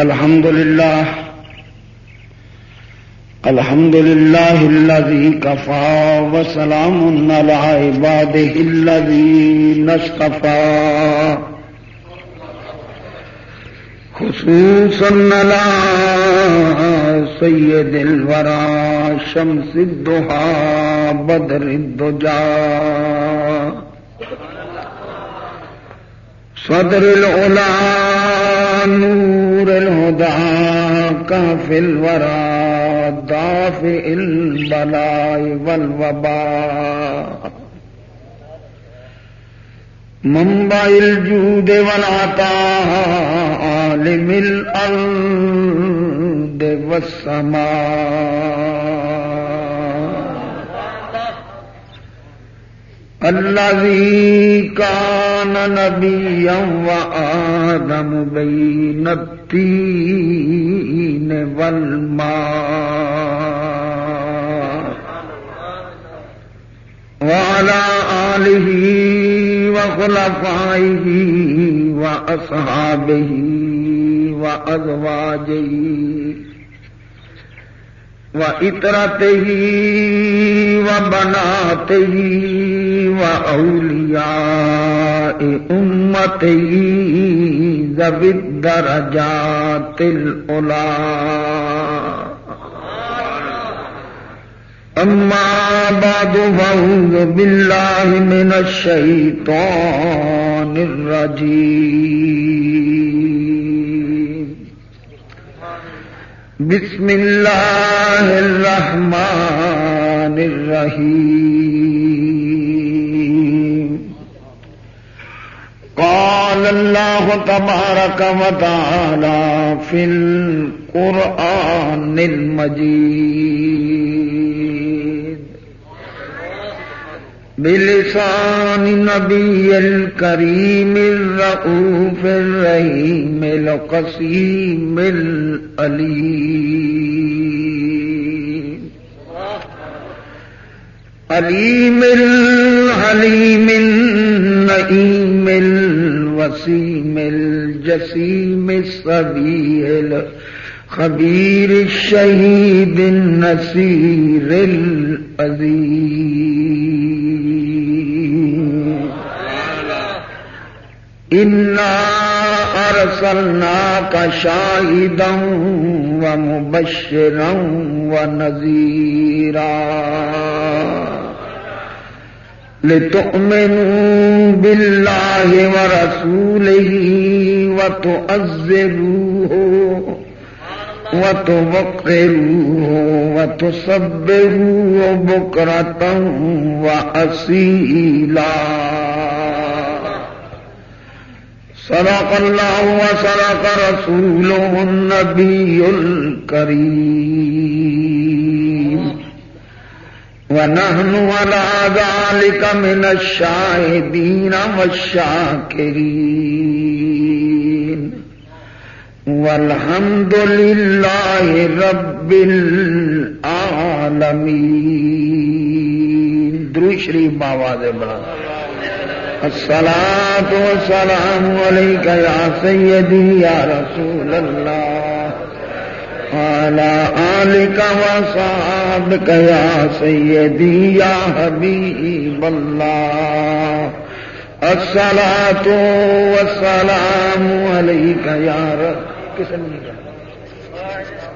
الحمد لله الحمد لله الذي كفى وسلام على عباده الذين اصطفى خصوصا على سيد الورى شمس الدهى بدر الدجى صدر العلا نور الهدى كافي الورى دافئ البلاء والوباء منبع الجود والعطاء عالم الأرض والسماء الذي كان نبيا وآدم بين التين والماء وعلى آله وخلفائه وأصحابه وأزواجه و اطراتے ہی و بناتے وإطرته وبناته وأولياء أمته ذوي الدرجات الأولى أما بعد فأعوذ بالله من الشيطان الرجيم بسم اللہ الرحمن الرحیم۔ قال اللہ تبارک و تعالی فی القرآن المجید۔ بلسان نبي الكريم الرؤوف الرحيم القسيم الأليم أليم الحليم النئيم الوسيم الجسيم الصبي الخبير الشهيد النسير الأذيم ارسلنا کا إنا أرسلناك شاهدا ومبشرا ونذيرا لتؤمنوا بالله ورسوله وتؤذروه وتوقروه وتصبروه بكرة وأصيلا صدق الله وصدق رسوله النبي الكريم ونحن على ذلك من الشاهدين والشاكرين والحمد لله رب العالمين درو شریف بابا دے بڑا الصلاة والسلام عليك يا سيدي يا رسول الله. وعلى آلك وصحابك يا سيدي يا حبيب الله. الصلاة والسلام عليك يا رب.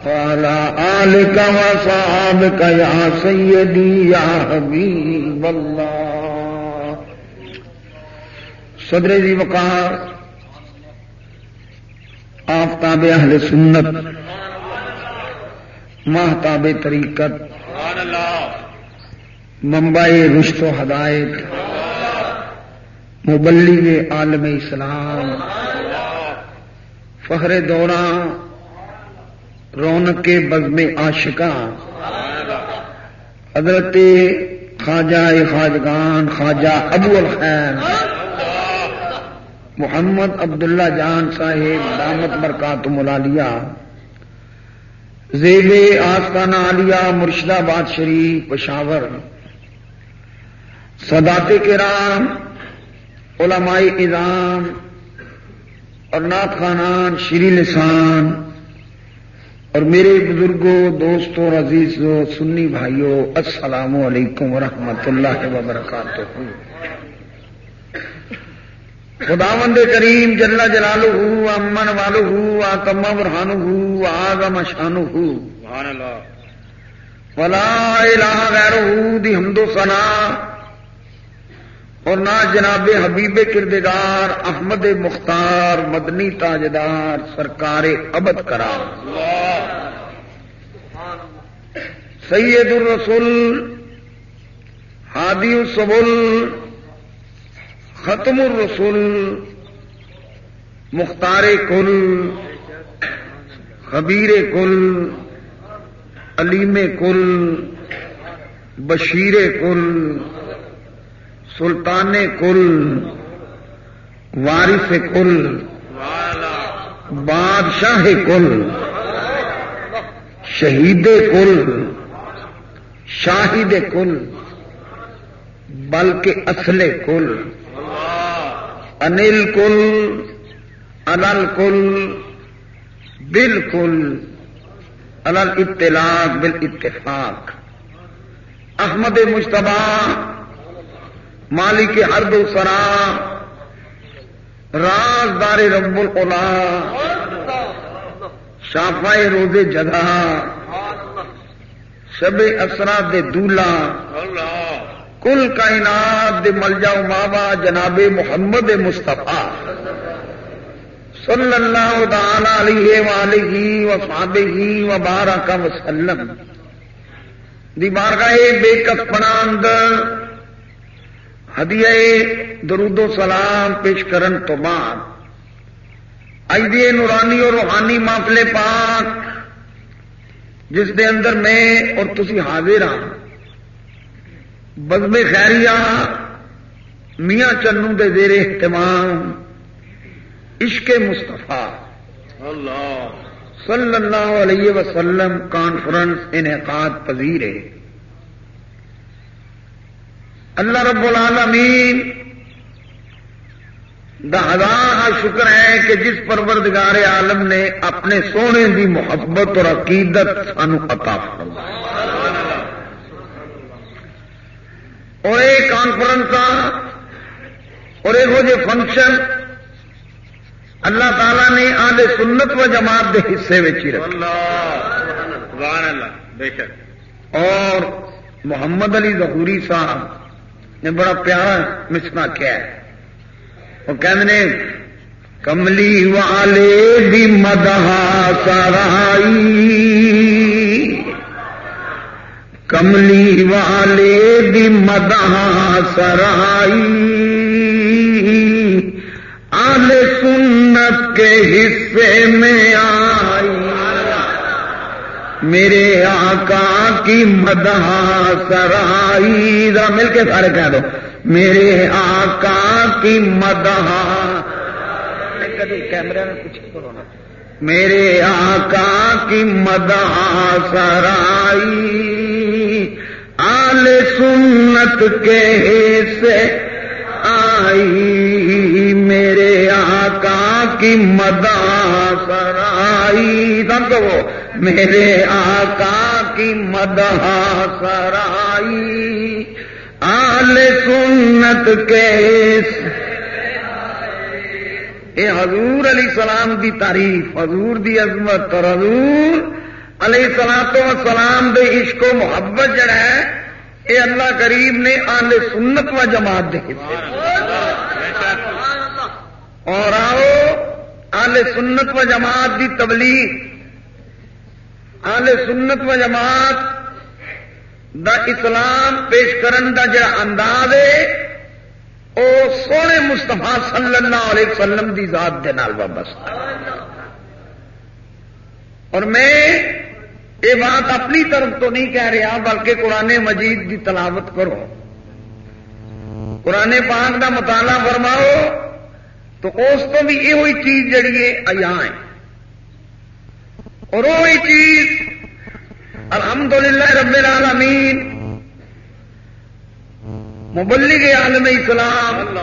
وعلى آلك وصحابك يا سيدي يا حبيب الله. صدر ذي وقار آفتاب اہل سنت محتاب طریقت ممبئی رشت و ہدایت، مبلغ عالم اسلام، فخر دورہ رونق کے بزم عاشقاں، حضرت خواجہ خواجگان خواجہ ابو الخیر محمد عبداللہ جان صاحب، دامت برکات ملالیہ زیب آستانہ عالیہ مرشد آباد شریف، پشاور صدات کرام، علماء اظام اور نات خانان، شری لسان، اور میرے بزرگوں، دوستوں، عزیزوں، سنی بھائیوں، السلام علیکم ورحمۃ اللہ وبرکاتہ۔ خدا مند کریم جل جلال ہوں امن والو ہوں آ کما برہان آگم شان ولا الہ غیر دی حمد و سنا اور نہ جناب حبیب کردگار احمد مختار مدنی تاجدار سرکار ابد کرا سید الرسول ہادی السبل ختم الرسول مختار کل، خبیر کل، علیم کل، بشیر کل، سلطان کل، وارث کل، بادشاہ کل، شہید کل، شاہد کل، بلکہ اصل کل۔ انل کل انل کل بالکل انل اطلاق بال اتفاق۔ احمد مشتبہ مالک ارد و سرا رازدار رب القلا شافائے روزے جگہ شب اسرا دے دولا کل کائنات دے مل جاؤ ماوا جناب محمد مستفا صلی اللہ تعالی علیہ وآلہ و صحابہ و بارک وسلم دی بارگاہ بے کف پناند ہدیہ درود و سلام پیش کرن تو بعد اجدی نورانی اور روحانی مافلے پاک جس دے اندر میں اور تسی حاضر ہاں۔ بزم خیریہ، میاں چنو دے زیر اہتمام، عشق مستفا صلی اللہ علیہ وسلم کانفرنس انعقاد پذیر ہے۔ اللہ رب العالمین، دا ہزار شکر ہے کہ جس پروردگار عالم نے اپنے سونے دی محبت اور عقیدت سانو عطا فرمایا اور یہ کانفرنس اور یہ فنکشن اللہ تعالی نے آدھے سنت و جماعت کے حصے میں ہی رکھا اور محمد علی ظہوری صاحب نے بڑا پیارا مسنا کیا ہے۔ وہ کہ کملی والے بھی مدہا سرائی کملی والے بھی مدہا سرائی۔ آل سنت کے حصے میں آئی۔ میرے آقا کی مدہ سرائی۔ ذرا مل کے سارے کہہ دو۔ میرے آقا کی مدہ کیمرے میں کچھ میرے آقا کی مدہ سرائی۔ آل سنت کے سے آئی میرے آقا کی مدہ سرائی۔ سب وہ، میرے آقا کی مدہ سرائی۔ آل سنت کے اے حضور علی سلام دی تعریف، حضور دی عظمت اور حضور علیہ سلام تو سلام دے عشق و محبت جڑا ہے اے اللہ کریم نے آل سنت و جماعت دے اور آؤ آل سنت و جماعت دی تبلیغ۔ آل سنت و جماعت دا اسلام پیش کرن دا جڑا انداز ہے، او سونے مستفا صلی اللہ علیہ وسلم دی ذات دے نال وابستہ۔ اور میں یہ بات اپنی طرف تو نہیں کہہ رہا، بلکہ قرآن مجید کی تلاوت کرو۔ قرآن پاک دا مطالعہ فرماؤ، تو اس کو بھی یہ چیز جڑی ہے ایا ہے۔ اور وہی چیز، الحمدللہ رب العالمین، مبلغ عالم اسلام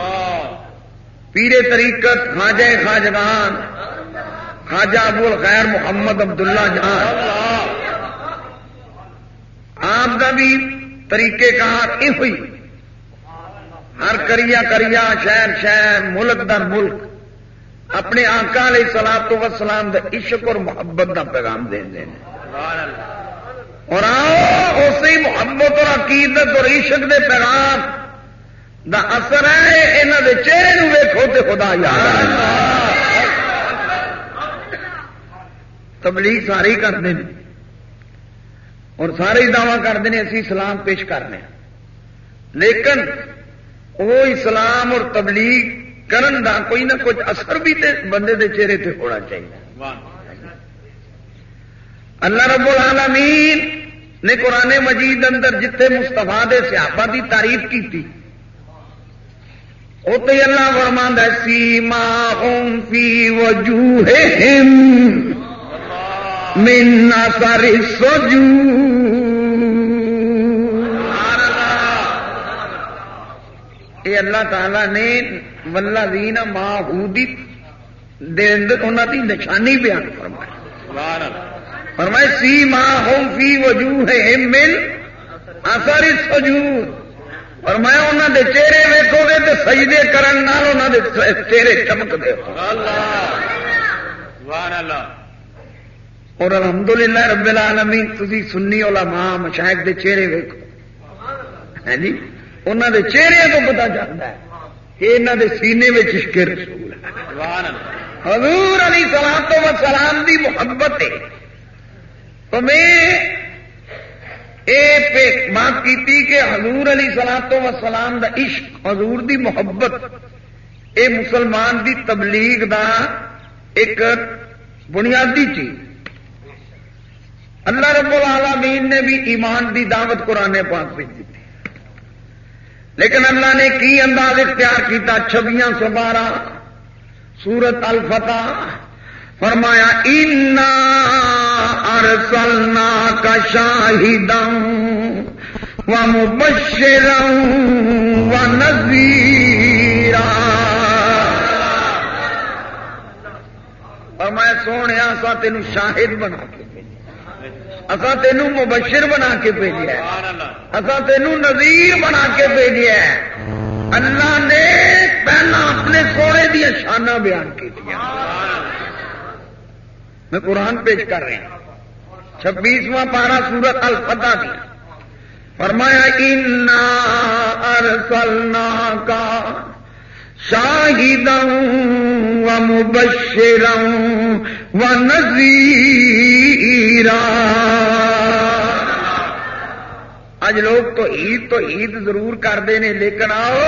پیرے طریقت، خواجہ خاجگان خواجہ ابو الخیر محمد عبداللہ جہاں آپ کا بھی طریقے کار یہ ہوئی۔ ہر کریا کریا شہر شہر، ملک در ملک۔ اپنے آقا علیہ سلام تو وسلام دا عشق اور محبت کا پیغام دے دیں اور آؤ، اسی محبت اور عقیدت اور عشق دے پیغام دا اثر ہے یہاں دے چہرے ویکو تو خدا یاد تبلیغ سارے ہی کرتے ہیں اور سارے دعوی کرتے ہیں، اسی اسلام پیش کرنے لیکن وہ اسلام اور تبلیغ کرن دا کوئی نہ کچھ اثر بھی تے بندے دے چہرے تے ہونا چاہیے۔ اللہ رب العالمین نے قرآن مجید اندر جتنے مستفا دے سیابا کی تعریف کی تھی اللہ فرمان سیما اوم فی وجوہ من اثر السجود یہ اللہ تعالی نے ملا دین ماہودی انہوں کی نشانی بیان فرمایا فرمائے سی ماں ہوم فی وجوہ مل اثر سجود اور میں انہوں دے چہرے ویکو گے تو سجدے کرن نال انہوں دے چہرے چمک دے اللہ سبحان اللہ۔ اور الحمدللہ رب العالمین تھی سنی علماء مشاہد دے چہرے ویکو ہے جی؟ انہوں دے چہرے کو پتا چلتا ہے کہ انہوں دے سینے میں عشق رسول ہے حضور علی سلام تو سلام دی محبت ہے۔ تو میں بات کی کہ حضور علی سلام تو سلام دا عشق حضور دی محبت اے مسلمان دی تبلیغ دا ایک بنیادی چیز۔ اللہ رب العالمین نے بھی ایمان دی دعوت قرآن پاک بھیج دی لیکن اللہ نے کی انداز اختیار کیتا؟ چھبیاں سو بارہ، سورت الفتح۔ فرمایا ارسلنا کا شاہد و مبشر و نذیر فرمایا، سونے سا تین شاہد بنا کے اصا تین مبشر بنا کے بھیجا اصا تین نظیر بنا کے بھیجا اللہ نے پہلا اپنے سونے دیا شانہ بیان کی میں قرآن پیش کر رہا چھبیسواں پارا سورت الفتح دیا فرمایا ارسلنا کا شاہدوں و مبشروں و نذیرا۔ اج لوگ تو عید تو عید ضرور کرتے ہیں، لیکن آؤ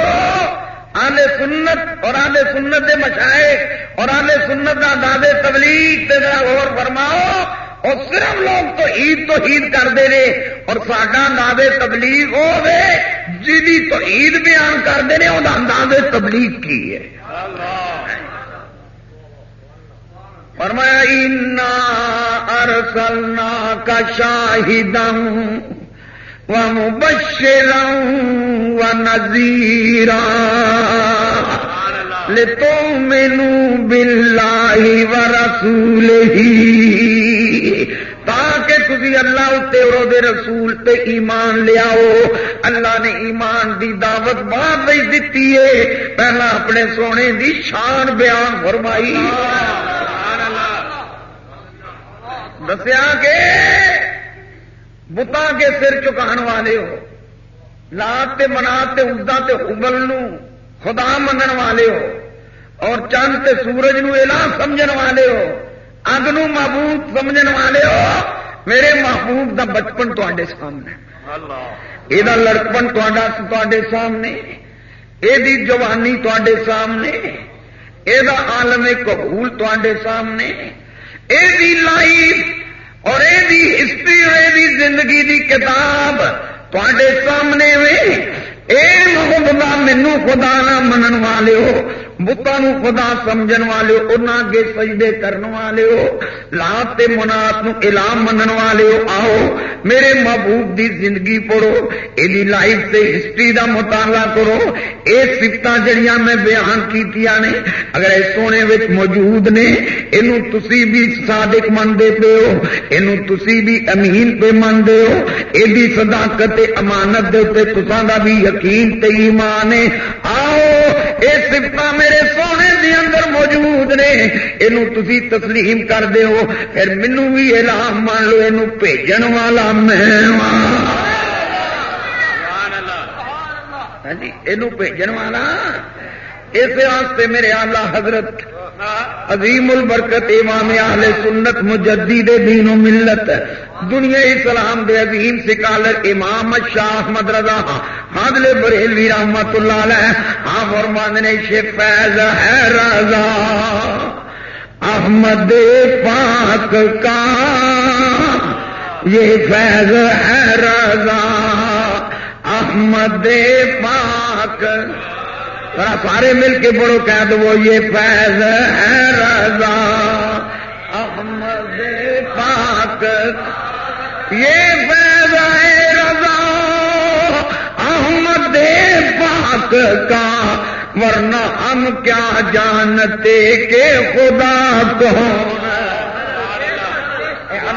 آلے سنت اور آلے سنت دے مشائے اور آلے سنت کا دادے تبلیغ اور فرماؤ اور صرف لوگ تو عید تو عید کرتے رہے اور ساڈا دادے تبلیغ ہو گئے جی تو عید بیان کرتے ہیں وہ انداز تبلیغ کی ہے۔ فرمایا ارسلنا کا شاہد و مبشر و نذیر لے تو مینو تاکہ تھی اللہ اتنے اور دے رسول تے ایمان لیاؤ اللہ نے ایمان دی دعوت بعد دیتی ہے۔ پہلا اپنے سونے دی شان بیان فرمائی۔ دسیا کہ بتا کے سر چکان والے ہو۔ لات تے منا تے ادا تے ابل خدا منن والے ہو۔ اور چند تے سورج نو الا سمجھن والے ہو۔ اگ نو محبوب سمجھن والے ہو، میرے محبوب دا بچپن تے سامنے۔ یہ لڑکپن تے سامنے یہ جوانی تے سامنے یہ آلم قبول تے سامنے۔ یہ لائف اور یہ ہسٹری اور یہ زندگی دی کتاب تے سامنے میں اے مینو خدا نہ منن والے ہو بتان خدا سمجھن والے انہوں اگے سجدے کرنے والے ہو، لات منات علام منن والے ہو آؤ میرے محبوب دی زندگی پڑھو یہ لائف سے ہسٹری دا مطالعہ کرو یہ سفت جڑیاں میں بیان کی نے، اگر اس سونے وچ موجود نے یہ تسی بھی صادق منتے پے ہو یہ تسی بھی امین پہ منتے ہو یہ صداقت امانت دے تے تسان کا بھی یقین تے ایمان ہے۔ آؤ یہ سفت میرے سونے دے اندر موجود نے۔ یہ تھی تسلیم کر دو پھر مینو بھی اعلان مان لو یہ بھیجن والا میں ہاں۔, ہاں جی یہ بھیجن والا۔ اس واسطے میرے آلہ حضرت عظیم البرکت امام اہل سنت مجدد دین و ملت، دنیا اسلام دے عظیم سکالر امام شاہ احمد رضا حادل بریلوی رحمت اللہ علیہ ہاں فرمان نے فیض ہے رضا احمد پاک کا، یہ فیض ہے رضا احمد پاک سارے مل کے بڑو کہہ دو یہ فیض ہے رضا۔ احمد پاک، یہ فیض ہے رضا۔ احمد پاک کا، ورنہ ہم کیا جانتے کہ خدا کون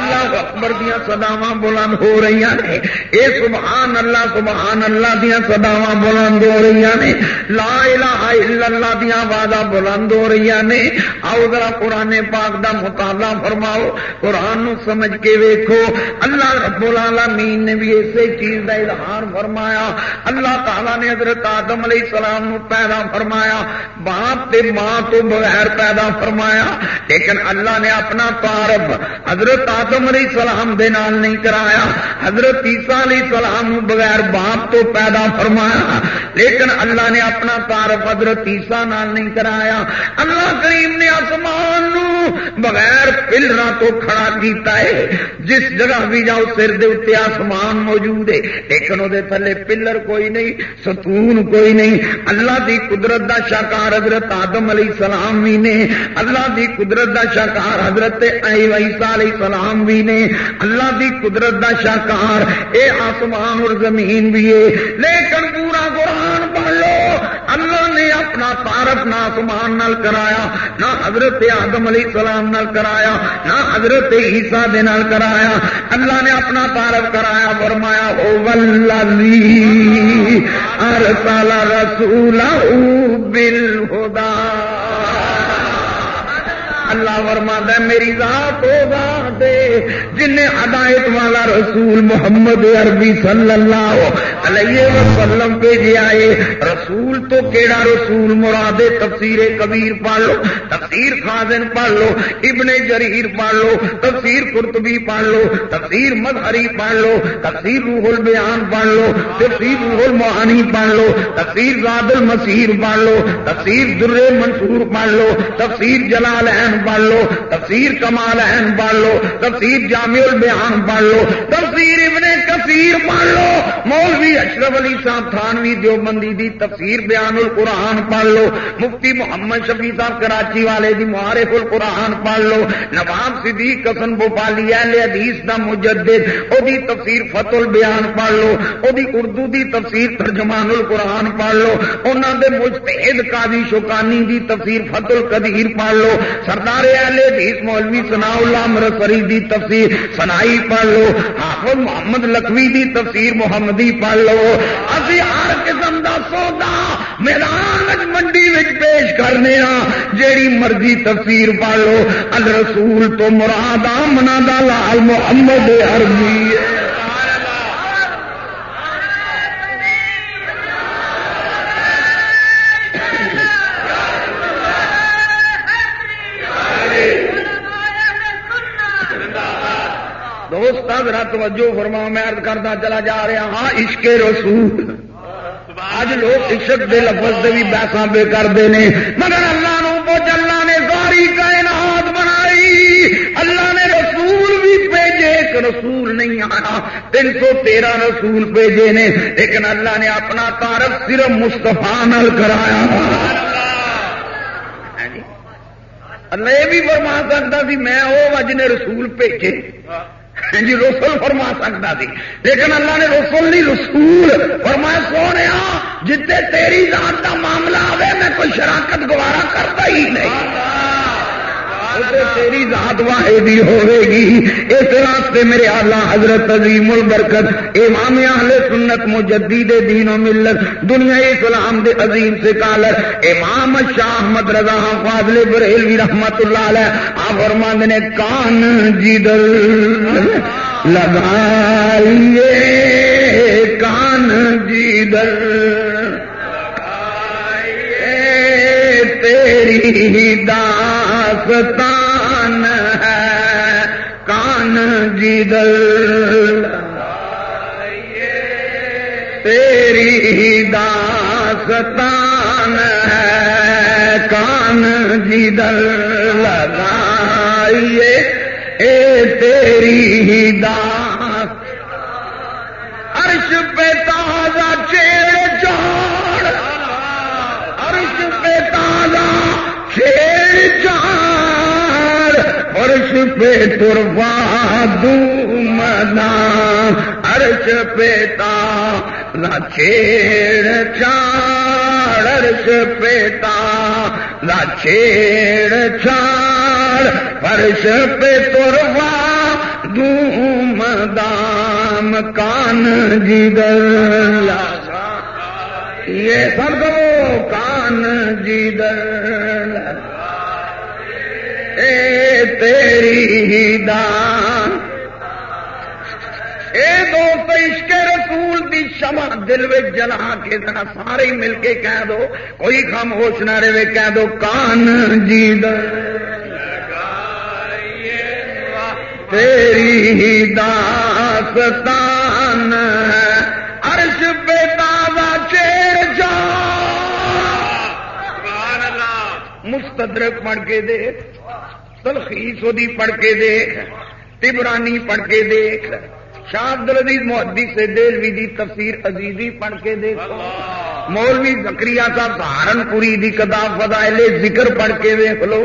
اللہ اکبر دیا سداوا بلند ہو رہی نے۔ اے سبحان اللہ سبحان اللہ دیا سداوا بلند ہو رہی نے۔ لا الہ الا اللہ دیا وعدہ بلند ہو رہی نے۔ آؤ ذرا قرآن پاک دا مطالعہ فرماؤ۔ قرآن نو سمجھ کے ویکھو۔ اللہ رب العالمین نے بھی اسی چیز دا اظہار فرمایا۔ اللہ تعالی نے حضرت آدم علیہ السلام نو پیدا فرمایا۔ باپ تے ماں تو بغیر پیدا فرمایا۔ لیکن اللہ نے اپنا تعارف حضرت آدم آدم علیہ السلام دے نال نہیں کرایا۔ حضرت عیسیٰ علیہ السلام بغیر باپ تو پیدا فرمایا۔ لیکن اللہ نے اپنا تعارف حضرت عیسیٰ نال نہیں کرایا۔ اللہ کریم نے آسمان نو بغیر پلر تو کھڑا کیتا ہے۔ جس جگہ بھی جاؤ، سر دے اتنے آسمان موجود ہے۔ لیکن وہ تھلے پلر کوئی نہیں، ستون کوئی نہیں۔ اللہ دی قدرت دا شاکار حضرت آدم علیہ السلام بھی نے۔ اللہ دی قدرت دا شاکار حضرت عیسیٰ علیہ السلام بھی نے اللہ دی قدرت دا شاکار اے آسمان اور زمین بھی ہے۔ لیکن پورا قرآن پڑھ لو اللہ نے اپنا تعارف نہ آسمان نال کرایا، نہ حضرت آدم علیہ السلام نال کرایا، نہ حضرت عیسیٰ دے نال کرایا۔ اللہ نے اپنا تعارف کرایا، فرمایا، او ولذی ارسل رسولہ بالہدى اللہ ورما ہے، میری ذات ہو ذات جن ہدایت والا رسول محمد عربی صلی اللہ علیہ وسلم بھیجے آئے رسول تو کیڑا رسول؟ مراد تفسیر کبیر پڑھ لو، تفسیر خازن پڑھ لو، ابن جریر پڑھ لو، تفسیر قرطبی پڑھ لو، تفسیر مظہری پڑھ لو، تفسیر روح البیان پڑھ لو، تفسیر روح المعانی پڑھ لو، تفسیر زاد المسیر پڑھ لو، تفسیر در منصور پڑھ لو، تفسیر جلال احمد پڑھ لو، تفسیر کمال اہم پڑھ لو، تفسیر جامع البیان پڑھ لو، تفسیر ابن کثیر پڑھ لو، مولوی اشرف علی صاحب تھانوی دیوبندی دی تفسیر بیان القرآن پڑھ لو، مفتی محمد شفیع صاحب کراچی والے دی معارف القرآن پڑھ لو، نواب صدیق کسن بوپالی اہل حدیث دا مجدد، او دی تفسیر فتح البیان پڑھ لو، او دی اردو دی تفسیر ترجمان القرآن پڑھ لو، انہاں دے مجتہد قاضی شوکانی دی تفسیر فتح القدیر پڑھ لو سردار سردار اہل حدیث مولوی سنا اللہ مرسری دی تفسیر سنائی پڑھ لو، حافظ محمد لکھوی دی تفسیر محمدی پڑھ لو۔ اسی ہر قسم دا سودا میدان منڈی وچ پیش کرنے ہاں جیڑی مرضی تفسیر پڑھ لو۔ الرسول تو مراد آمنا دا لال محمد عربی ہے دوست ذرا توجہ فرما، میں ارد کرتا چلا جا رہا ہاں عشق رسول۔ اج لوگ عشق دے لفظ دے بھی بحثاں بے کرتے ہیں مگر اللہ نو پوچھ، اللہ نے ساری کائنات بنائی۔ اللہ نے رسول بھی بھیجے، ایک رسول نہیں آیا۔ تین سو تیرہ رسول بھیجے نے۔ لیکن اللہ نے اپنا تارف صرف مستفا نل کرایا۔ ہاں جی۔ اللہ یہ بھی فرما سکتا سی، میں وہ جن رسول بھیجے۔ ہاں جی رسول فرما سکتا سی۔ لیکن اللہ نے رسول نہیں، رسول۔ فرمایا، سونے جتنے تیری ذات کا معاملہ آئے میں کوئی شراکت گوارا کرتا ہی نہیں۔ تیری ذات واحدی ہوئے گی اس راستے میرے آلہ حضرت عظیم البرکت امام اہل سنت مجدید دین و ملت، دنیا اسلام دے عظیم سے کالر امام شاہ احمد رضا فاضل بریلوی رحمت اللہ علیہ، آپ فرماند نے، کان جیدل لگائیے، کان جیدل تیری دان داستان ہے، کان جی دل۔ تیری داستان ہے، کان جی دل۔ لگائیے، اے تیری داس عرش پہ تازہ چیڑ چاڑ عرش پہ تازہ شیر چار پہ تروا دمنا عرش پہ تازہ چھیڑ چار عرش پہ تازہ چھیڑ چار فرش پہ تروا دھوم دام کان جگر یہ سب کان جی اے تیری دان۔ اے دوست عشق رسول دی شمع دل میں جلا کے ذرا سارے مل کے کہہ دو کوئی خاموش نہ رہے کہہ دو کان جی تیری داستان عرش پہ تازہ چیر جا۔ مستدرک پڑھ کے دیکھ۔ تلخیص دی پڑھ کے دیکھ تبرانی پڑھ کے دیکھ۔ شاہ عبد العزیز محدی سے دلوی دی تفسیر عزیزی پڑھ کے دیکھو مولوی زکری صاحب سہارنپوری دی کتاب فضائل ذکر پڑھ کے دیکھ لو۔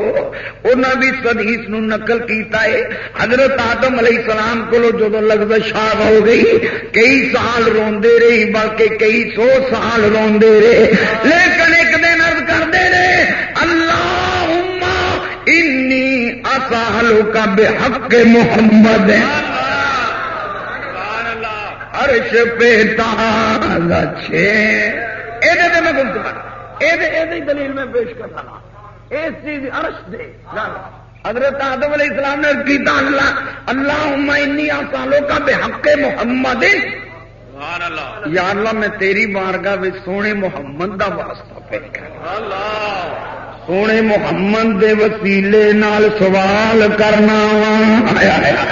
انہوں بھی سدیس نو نقل کیتا ہے۔ حضرت آدم علیہ السلام کو جدو لگتا شاہ ہو گئی کئی سال روندے رہی بلکہ کئی سو سال روندے رہے۔ لیکن ایک دن ارد کرتے رہے اللہ اصالو کا بے حق محمد ہے عرش پہ تازہ چھے یہ میں گلت کر یہ دلیل میں پیش کرنا اس چیز عرش دے۔ حضرت آدم علیہ السلام نے کیتا اللہ اللہ انی سالوں کا بے حق محمد یا اللہ، میں تیری بارگاہ میں سونے محمد دا واسطہ پیش کر سونے محمد دے وسیلے نال سوال کرنا آیا آیا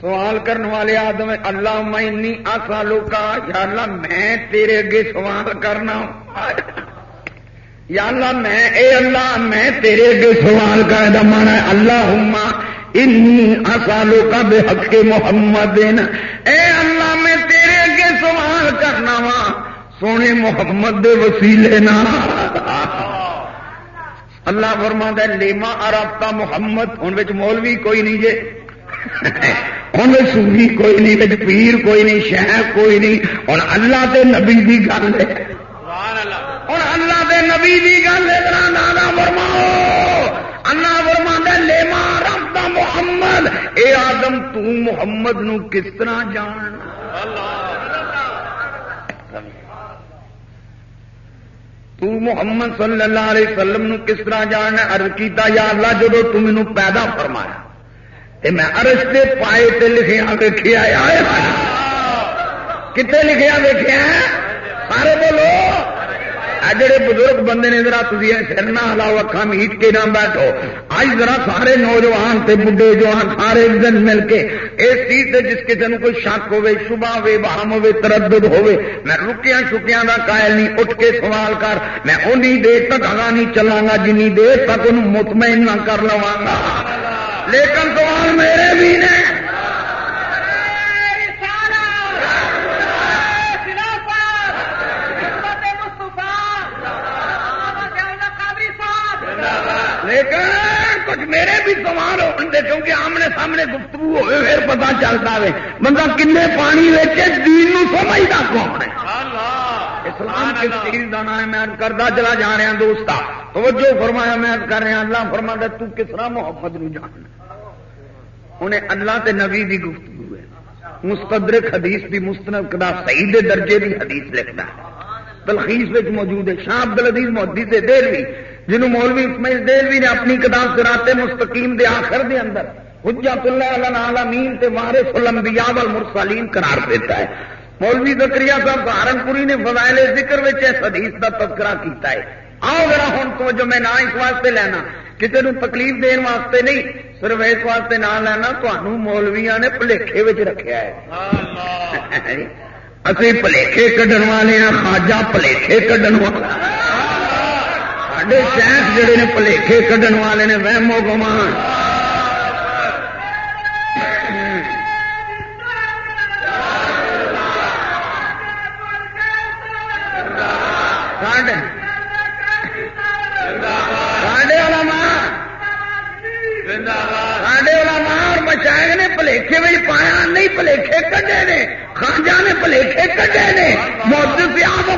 سوال کرنے والے آدم اللہ میں آسا لوکا یا اللہ میں تیرے اگے سوال کرنا یا اللہ میں اے اللہ میں تیرے اگے سوال کر دمانا اللہ ہوما ان آسا لوکا بے حق محمد اے اللہ میں تیرے اگے سوال کرنا وا سونے محمد دے وسیلے نا اللہ فرما دے لیما ارابطہ محمد، ان مولوی کوئی نہیں جے۔ ان سوری کوئی نہیں بچ پیر کوئی نہیں شہ کوئی نہیں۔ اور اللہ دے نبی کی گل ہے۔ ہوں اللہ دے نبی کی گل ہے نانا فرماؤ۔ اللہ فرما دے لیما رب محمد۔ اے آدم، تو محمد نو کس طرح جان اللہ تو محمد صلی اللہ علیہ وسلم نو کس طرح جاننا ارد کیتا یا اللہ جدو تم پیدا فرمایا میں ارش کے پائے تے لکھیا ویخیا کتنے لکھیا ویخیا سارے بولو جڑے بزرگ بندے نے ذرا تھی سر نہ ہلاؤ اکھا میٹ کے نہ بیٹھو۔ آج ذرا سارے نوجوان تے بڈے جوان سارے دن مل کے اس چیز سے جس کسی نے کوئی شک ہوے شبہ ہوے بہم ہوے تردد ہوے میں رکیا شکیا کا قائل نہیں، اٹھ کے سوال کر، میں اونی دیر تک آگاہ نہیں چلا گا، جنی دیر تک ان مطمئن نہ کر لوا گا۔ لیکن سوال میرے بھی نے۔ لیکن کچھ میرے بھی سوال ہوتے کیونکہ آمنے سامنے گفتگو ہوئے پھر پتا چلتا ہے بندہ کن پانی ویچے دین سمجھتا کون ہے؟ اسلام کس چیز کا نام ہے؟ میں کرتا چلا جا رہا دوست توجہ فرمایا میں کر رہا اللہ فرما تو کس طرح محبت نو جان؟ انہیں اللہ تے نبی دی گفتگو ہے۔ مستدرک حدیث دی مستند کا صحیح دے درجے دی حدیث لکھتا ہے تلخیص موجود ہے شاہ عبد العزیز محدید دیر بھی جنہوں مولوی اسماعیل دیر نے اپنی کتاب سراتے مستقیم دے آخر دے اندر حجت اللہ العالمین تے وارث الانبیاء والمرسلین قرار دیتا ہے۔ مولوی زکری صاحب سہارنپوری نے فضائل ذکر اس حدیث کا تذکرہ کیتا ہے۔ آؤ ذرا ہوں تو جو میں نہ اس واسطے لینا کسی نے تکلیف دین واسطے نہیں صرف اس واسطے نہ لینا تمہوں مولویا نے پلیکھے رکھا ہے۔ اسی پلیکھے کھڈن والے ہیں خاجا پلیکھے کھڈن والے سڈے شیخ جڑے نے پلیکھے کھڈن والے نے وہمو گمان مشائق نے پلیکھے میں پایا، نہیں پلیکھے کڈے نے خاجا نے پلیکھے کڈے نے۔ محدود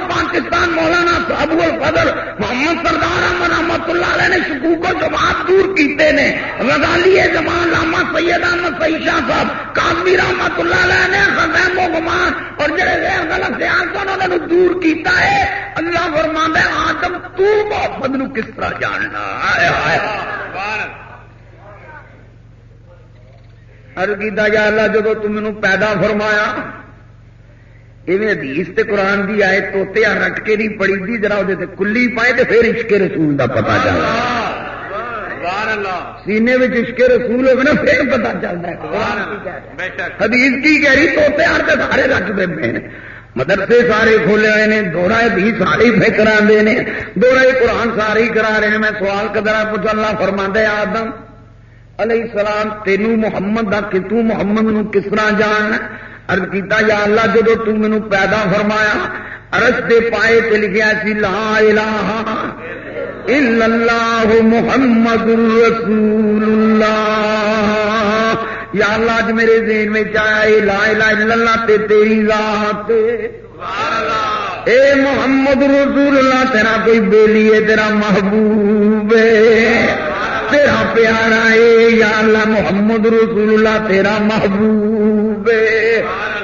پاکستان مولانا ابو الفضل محمد سردار احمد رحمت اللہ علیہ نے شکوک و جماعت دور کیتے نے۔ رضالی زمان لاما سید احمد سعید شاہ صاحب کامیر رحمت اللہ علیہ نے خزیم و گمان اور جڑے غیر غلط خیال سے انہوں نے دور کیتا ہے۔ اللہ فرمان ہے، آدم تو محمد نو کس طرح جاننا آئے آئے۔ کیتا یا اللہ جب تم پیدا فرمایا ایویں حدیث تے قرآن دی آئے توتے رٹ کے نہیں پڑی دی جرا وہ کلی پائے تو پھر عشق رسول دا پتا چلتا سینے عشق رسول ہوگا نا پھر پتا چلتا حدیث کی کہہ رہی توتے آر تو سارے رکھ دے پے مدرسے سارے کھولے ہوئے ہیں دورا بھی سارے پہ کرا دے دورا قرآن سارے ہی کرا رہے ہیں میں سوال کدرا پوچھ اللہ فرما دے آدم علیہ السلام تینو محمد دا کہ تو محمد نو کس طرح جان؟ ارد کیتا یا اللہ جدو تو پیدا فرمایا ارس دے پائے تے لکھیا سی لا الہ الا اللہ محمد رسول اللہ۔ یا اللہ اج میرے ذہن میں چاہے لا الہ الا اللہ تے تیری ذات۔ اے محمد رسول اللہ تیرا کوئی بیلی ہے تیرا محبوب ہے۔ تیرا پیارا ہے یا اللہ محمد رسول اللہ تیرا محبوب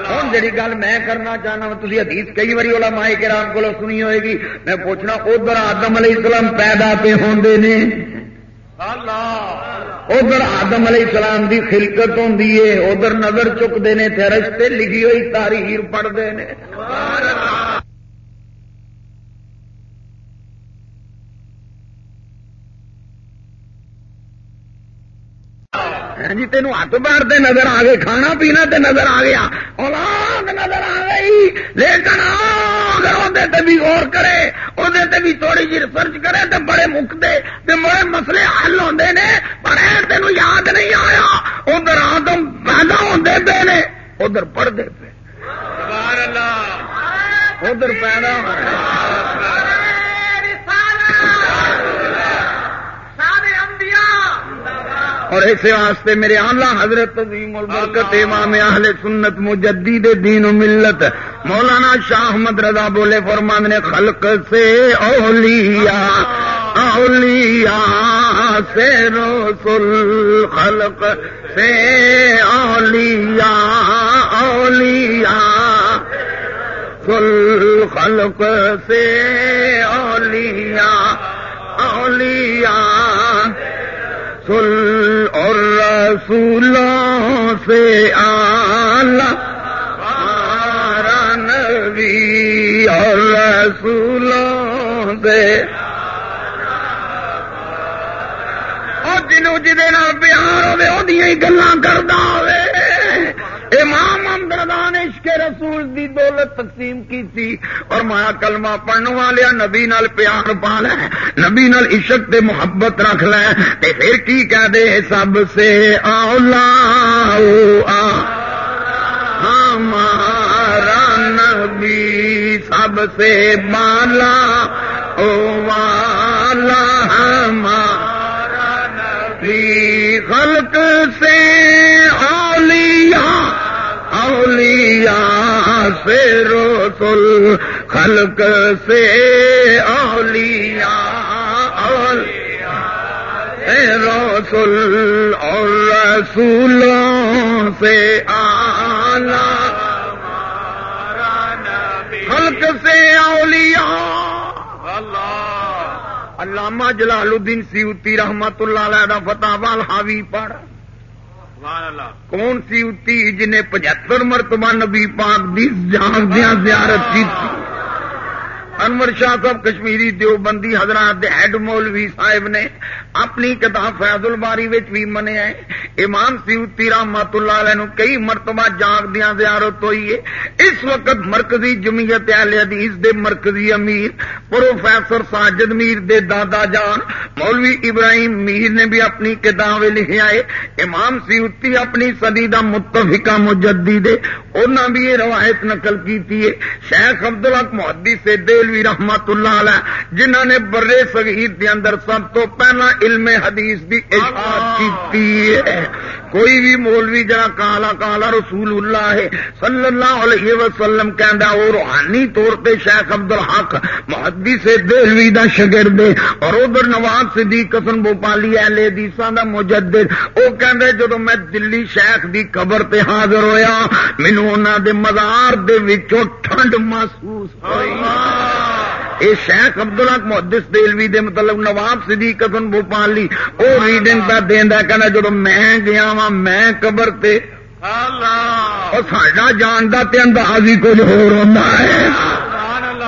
ہوں جی گل میں کرنا چاہنا تھی حدیث کئی باری والا مائے کے رام کو سنی ہوئے گی۔ میں پوچھنا ادھر آدم علیہ السلام پیدا پہ ہوندے نے؟ ادھر آدم علیہ السلام دی خلکت ہوں ادھر نظر چکتے ہیں رشتے لکھی ہوئی تاریخ پڑھتے ہیں جی تین ہاتھ باہر تے نظر آ گئے کھانا پینا تے نظر آ گیا اولاد نظر آ گئی لیکن اگر بھی غور کرے وہ بھی تھوڑی جی ریسرچ کرے تو بڑے مکتے تے بڑے مسئلے حل ہوتے ہیں پر تین یاد نہیں آیا۔ ادھر آدم پیدا ہوتے پے نے ادھر پڑھتے پے۔ ادھر پیدا اور ایسے واسطے میرے آلہ حضرت عظیم البرکت امام اہل سنت مجدید دین و ملت مولانا شاہ احمد رضا بولے فرمان نے خلق سے اولیاء اولیاء سے رسول خلق سے اولیاء اولیاء سل خلق سے اولیاء اولیاء رسول اور رسولوں سے آلہ ہمارا نبی اور رسولوں سے۔ اور جنوں جی پیار ہوے وہ گلا کرتا ہوئے۔ امام امدردان نے عشق رسول دی دولت تقسیم کی تھی اور مایا کلمہ پڑھنے والے نبی نال پیار پا لے نبی نال عشق دے محبت رکھ لے، تے پھر کی کہہ دے، سب سے اولا ہمارا نبی سب سے بالا، او والا ہمارا فی خلق سے اولیاء۔ اولیاء سے رسول، خلق سے اولیاء اولیاء رسول اور رسولوں سے آلہ خلق سے اولیاء۔ علامہ جلال الدین سیوتی رحمت اللہ علیہ فتح حاوی پڑھ۔ کون سی سیوتی جنہیں پچہتر مرتبہ نبی پاک دی جان دیا زیارت کی تھی؟ انور شاہ صاحب کشمیری دیوبندی حضرات ہیڈ مولوی صاحب نے اپنی کتاب فیض الباری بھی منیا ہے امام سیوتی رحمت اللہ علیہ نو کئی مرتبہ جاگ زیارت ہوئی ہے۔ اس وقت مرکزی جمعیت اہل حدیث دے مرکزی امیر پروفیسر ساجد میر دے دادا جان مولوی ابراہیم میر نے بھی اپنی کتاب لکھا ہے امام سیوتی اپنی صدی دا متفقہ مجدی دے، انہاں بھی یہ روایت نقل کی ہے۔ شیخ عبدالحق محدث سے دلوی رحمت اللہ علیہ، جنہوں نے برے صغیر دے اندر سب تو پہلا علم حدیث دی اشاعت کی کوئی بھی مولوی جڑا کالا کالا رسول اللہ ہے صلی اللہ علیہ وسلم کہندا وہ روحانی طور پہ شیخ عبد الحق محدث دہلوی دا شگرد اور ادھر نواز صدیق حسن بوپالی اہل حدیثاں دا مجدد۔ او کہندے جدوں میں دلی شیخ دی قبر تے حاضر ہویا مینوں انہاں دے مزار دے وچوں ٹھنڈ محسوس ہوئی۔ اے شیخ عبداللہ محدث دلوی دے مطلب نواب صدیق حسن بوپالی او ریڈنگ پہ دیندا کہنا جدوں میں گیا وا میں قبر تے ساڈا جانتا تے انداز ہی کچھ ہو رہا ہے۔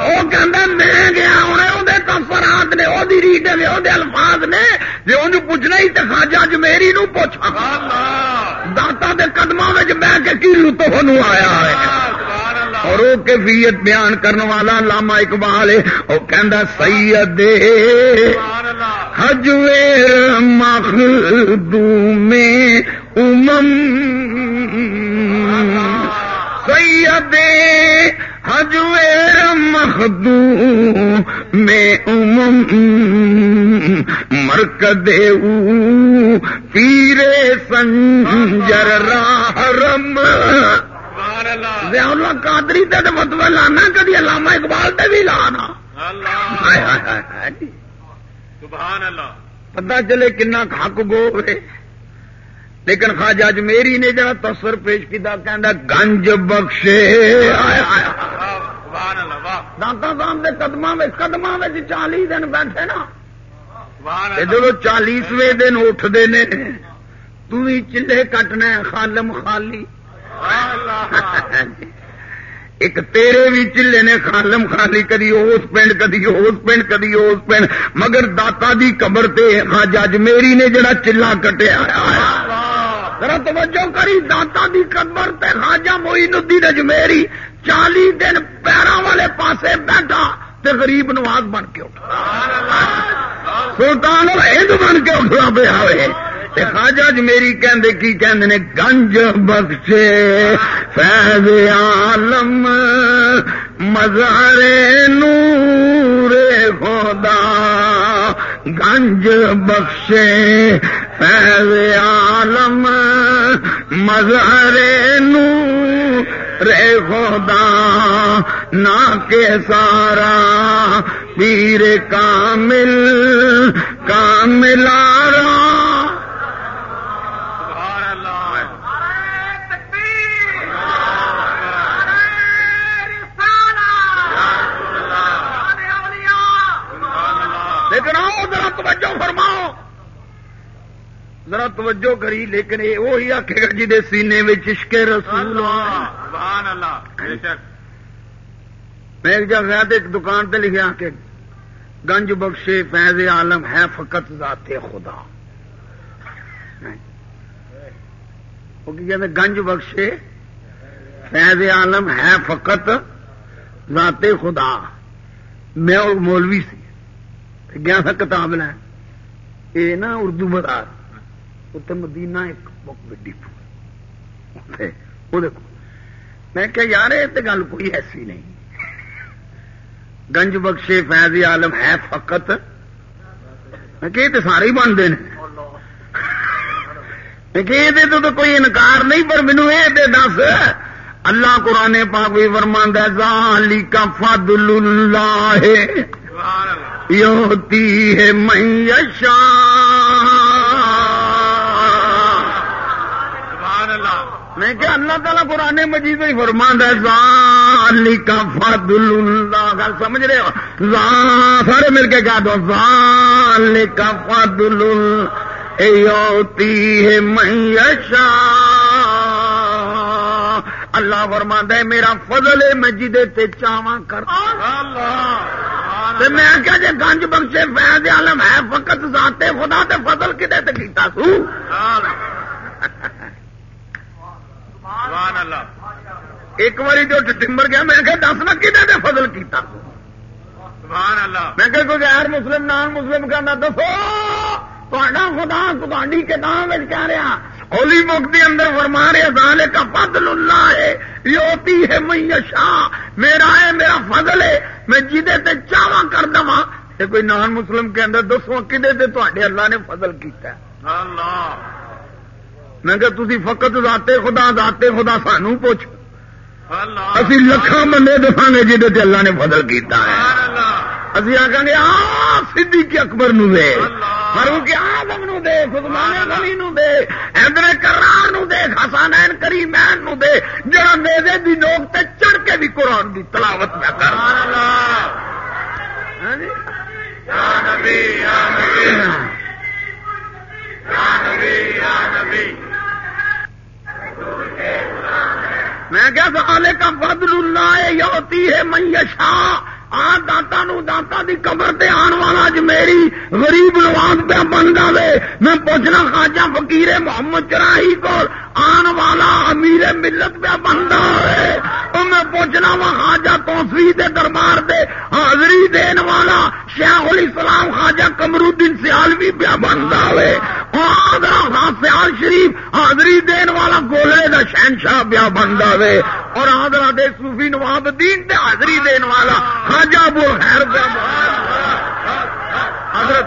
وہ میں گیا ہوں تفرات نے وہ ریڈنگ وہ الفاظ نے جی ان پوچھنا ہی تو خاجا اج میری نو پوچھا داتا دے قدم بہ کے کی لطف آیا ہے؟ اور وہ کیفیت بیان کرنے والا لاما اقبال ہے وہ کہہ سید حجویر مخدوم امم۔ سید حجویر مخدوم میں امم۔ مرکد پیرے سنجر راہرم اللہ قادری تے مطلب لانا کدی علامہ اقبال تے بھی لانا۔ پتا چلے کنا حق گو لیکن خواجہ اجمیری نے جڑا تصور پیش کیا کہ گنج بخشے۔ داتا صاحب کے قدم قدم چالی دن بیٹھے نا۔ جب چالیسویں دن اٹھتے نے تھی چلے کٹنا خالم خالی۔ ایک تیرے بھی چلے نے خالم خالی کدی اس پنڈ کدی اس پنڈ کدی اس پنڈ مگر داتا دی قبر تے ہاں جج میری نے جڑا چلا کٹیا ذرا توجہ کری، داتا دی قبر تے خاجا موئی ندی اجمیری چالی دن پیروں والے پاسے بیٹھا تے غریب نواز بن کے اٹھا۔ سلطان ہند بن کے اٹھنا پیا ہوئے۔ خاجا جی میری کہندے کی کہندے نے، گنج بخشے، فیض عالم مزار نور خدا، گنج بخشے، فیض عالم مزار نور خدا نہ کے سارا پیر کامل کاملارا ذرا توجہ فرماؤ۔ ذرا توجہ کری لیکن یہ وہی آخے گا جی سینے میں چشکے رسول میں ایک جگہ ایک دکان پہ لکھا کہ گنج بخشے فیض عالم ہے فقط ذات خدا۔ گنج بخشے فیض عالم ہے فقط ذات خدا۔ میں اور مولوی سی۔ گیا تھا کتاب لین یہ نا اردو مدار اتنے مدینہ ایک بک ڈیپو وہ دیکھو۔ میں کہ یار، یہ تو گل کوئی ایسی نہیں۔ گنج بخشے، فیض عالم ہے فقط۔ میں کہ یہ تو سارے ہی بنتے ہیں۔ یہ تو کوئی انکار نہیں، پر مینو یہ دس۔ اللہ قرآن پاک بھی ورمان ذالی کا فضل اللہ۔ یوتی ہے میشا میں کہ اللہ تعالیٰ قرآن مجید ہی فرمان ہے فضل اللہ۔ سمجھ رہے ہو؟ سارے مل کے کہہ دو ذالی کا فضل یوتی ہے میشا۔ اللہ فرما ہے میرا فضل ہے میں جی چاواں کر میں کیا جی گنج بخشے فیض عالم ہے فقط ذاتے خدا تے فضل کدے تے کیتا سو؟ ایک باری جو ٹمبر گیا میں کہ دس نہ کدے تے فضل کیتا سو؟ میں کہ کوئی غیر مسلم نان مسلم کرنا دسو خدا تھی کتاب کہہ رہا ہولی مک اندر فرما رہے دال کا فضل اللہ ہے یوتی ہے میشا میرا ہے میرا فضل ہے میں جدے تے چاوا کر دوا یہ کوئی نان مسلم کے اندر دسو کدے تے تے اللہ نے فضل کیتا ہے۔ میں کہ تھی فقط ذاتے خدا ذاتے خدا سانو پوچھ۔ اسی لکھان بندے دساں گے جہد اللہ نے فضل کیتا ہے۔ اسی آخان گے آ صدیق اکبر نو دے۔ فاروق نو دے خدمان غنی نو دے۔ ادھر کرار نو دے حسانین کریمین نو دے۔ جڑا میزے دی نوک تے چڑھ کے بھی قرآن دی تلاوت پہ کر۔ ہاں جی؟ یا نبی یا نبی۔ یا نبی یا نبی۔ میں کیا سوالے کا فضل اللہ یوتی ہے میشا آ داتا نو داتا دی قبر تے آن والا ج میری غریب نواز پہ بن جائے میں پوچھنا خواجہ فقیر محمد چراہی کو آن والا امیر ملت پہ بنتا ہے تو میں پوچھنا وا خواجہ توسری دے دربار دے حاضری دین والا شیخ الاسلام خواجہ کمرودین سیالوی پہ بنتا ہے سیال شریف حاضری دین والا گولے دا شہنشاہ پیا بنتا ہے اور آدرا دے صوفی نواب دین تے حاضری دین والا خواجہ بول خیر حضرت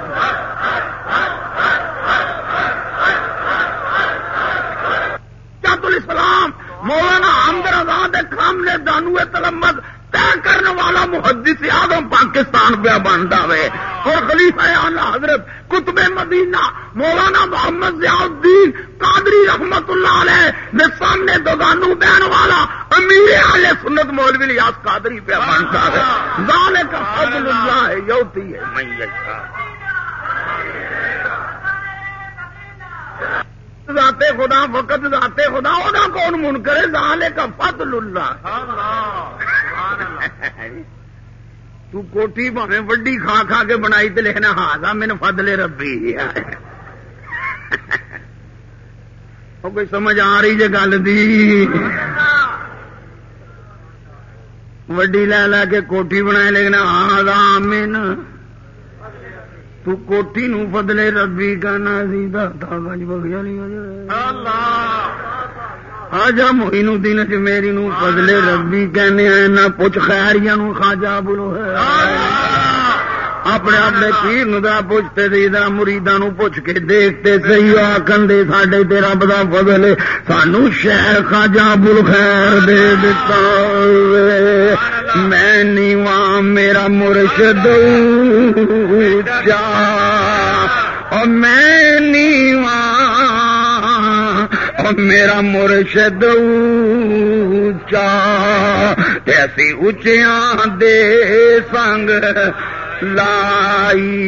حضرت الاسلام مولانا امدر آزاد خام نے دانو تلمت طے کرنے والا محدث آدم پاکستان پہ بنتا ہے اور خلیفہ اعلی حضرت کتب مدینہ مولانا محمد ضیاء الدین قادری رحمت اللہ علیہ نے سامنے دوگانو بہن والا امیر علیہ سنت مولوی لیاس قادری پہ بنتا ہے ذالک فضل اللہ ہے یوتی ہے۔ میں ذات خدا وقت ذات خدا وہ کون من کرے؟ زالے کا فضل اللہ۔ تو کوٹھی بھاوے وڈی کھا کھا کے بنائی تو لکھنا ہاں مین فضلے ربی. وہ کوئی سمجھ آ رہی جی گل دی؟ وڈی لے لے کے کوٹھی بنائی لکھنا ہاں مین تو کوٹھی نو فضلے ربی کہنا سی دتا گج بگیا نہیں آجا موئی نو دن چ میری نو فضلے ربی کہنے نہ پوچھ خیریاں نو خاجا بولو ہے۔ اپنے اپنے پیر ندا پوچھتے تھے ادھر مریدا نو پوچھ کے دیکھتے سی آخن دے، ساڈے تیرا بدا فضل سانو شہر خاجا بل خیر دے دیتا میں نیواں، میرا مرشد چا میں نیواں میرا مرشد چا ایسی اچیاں دے سنگ لائی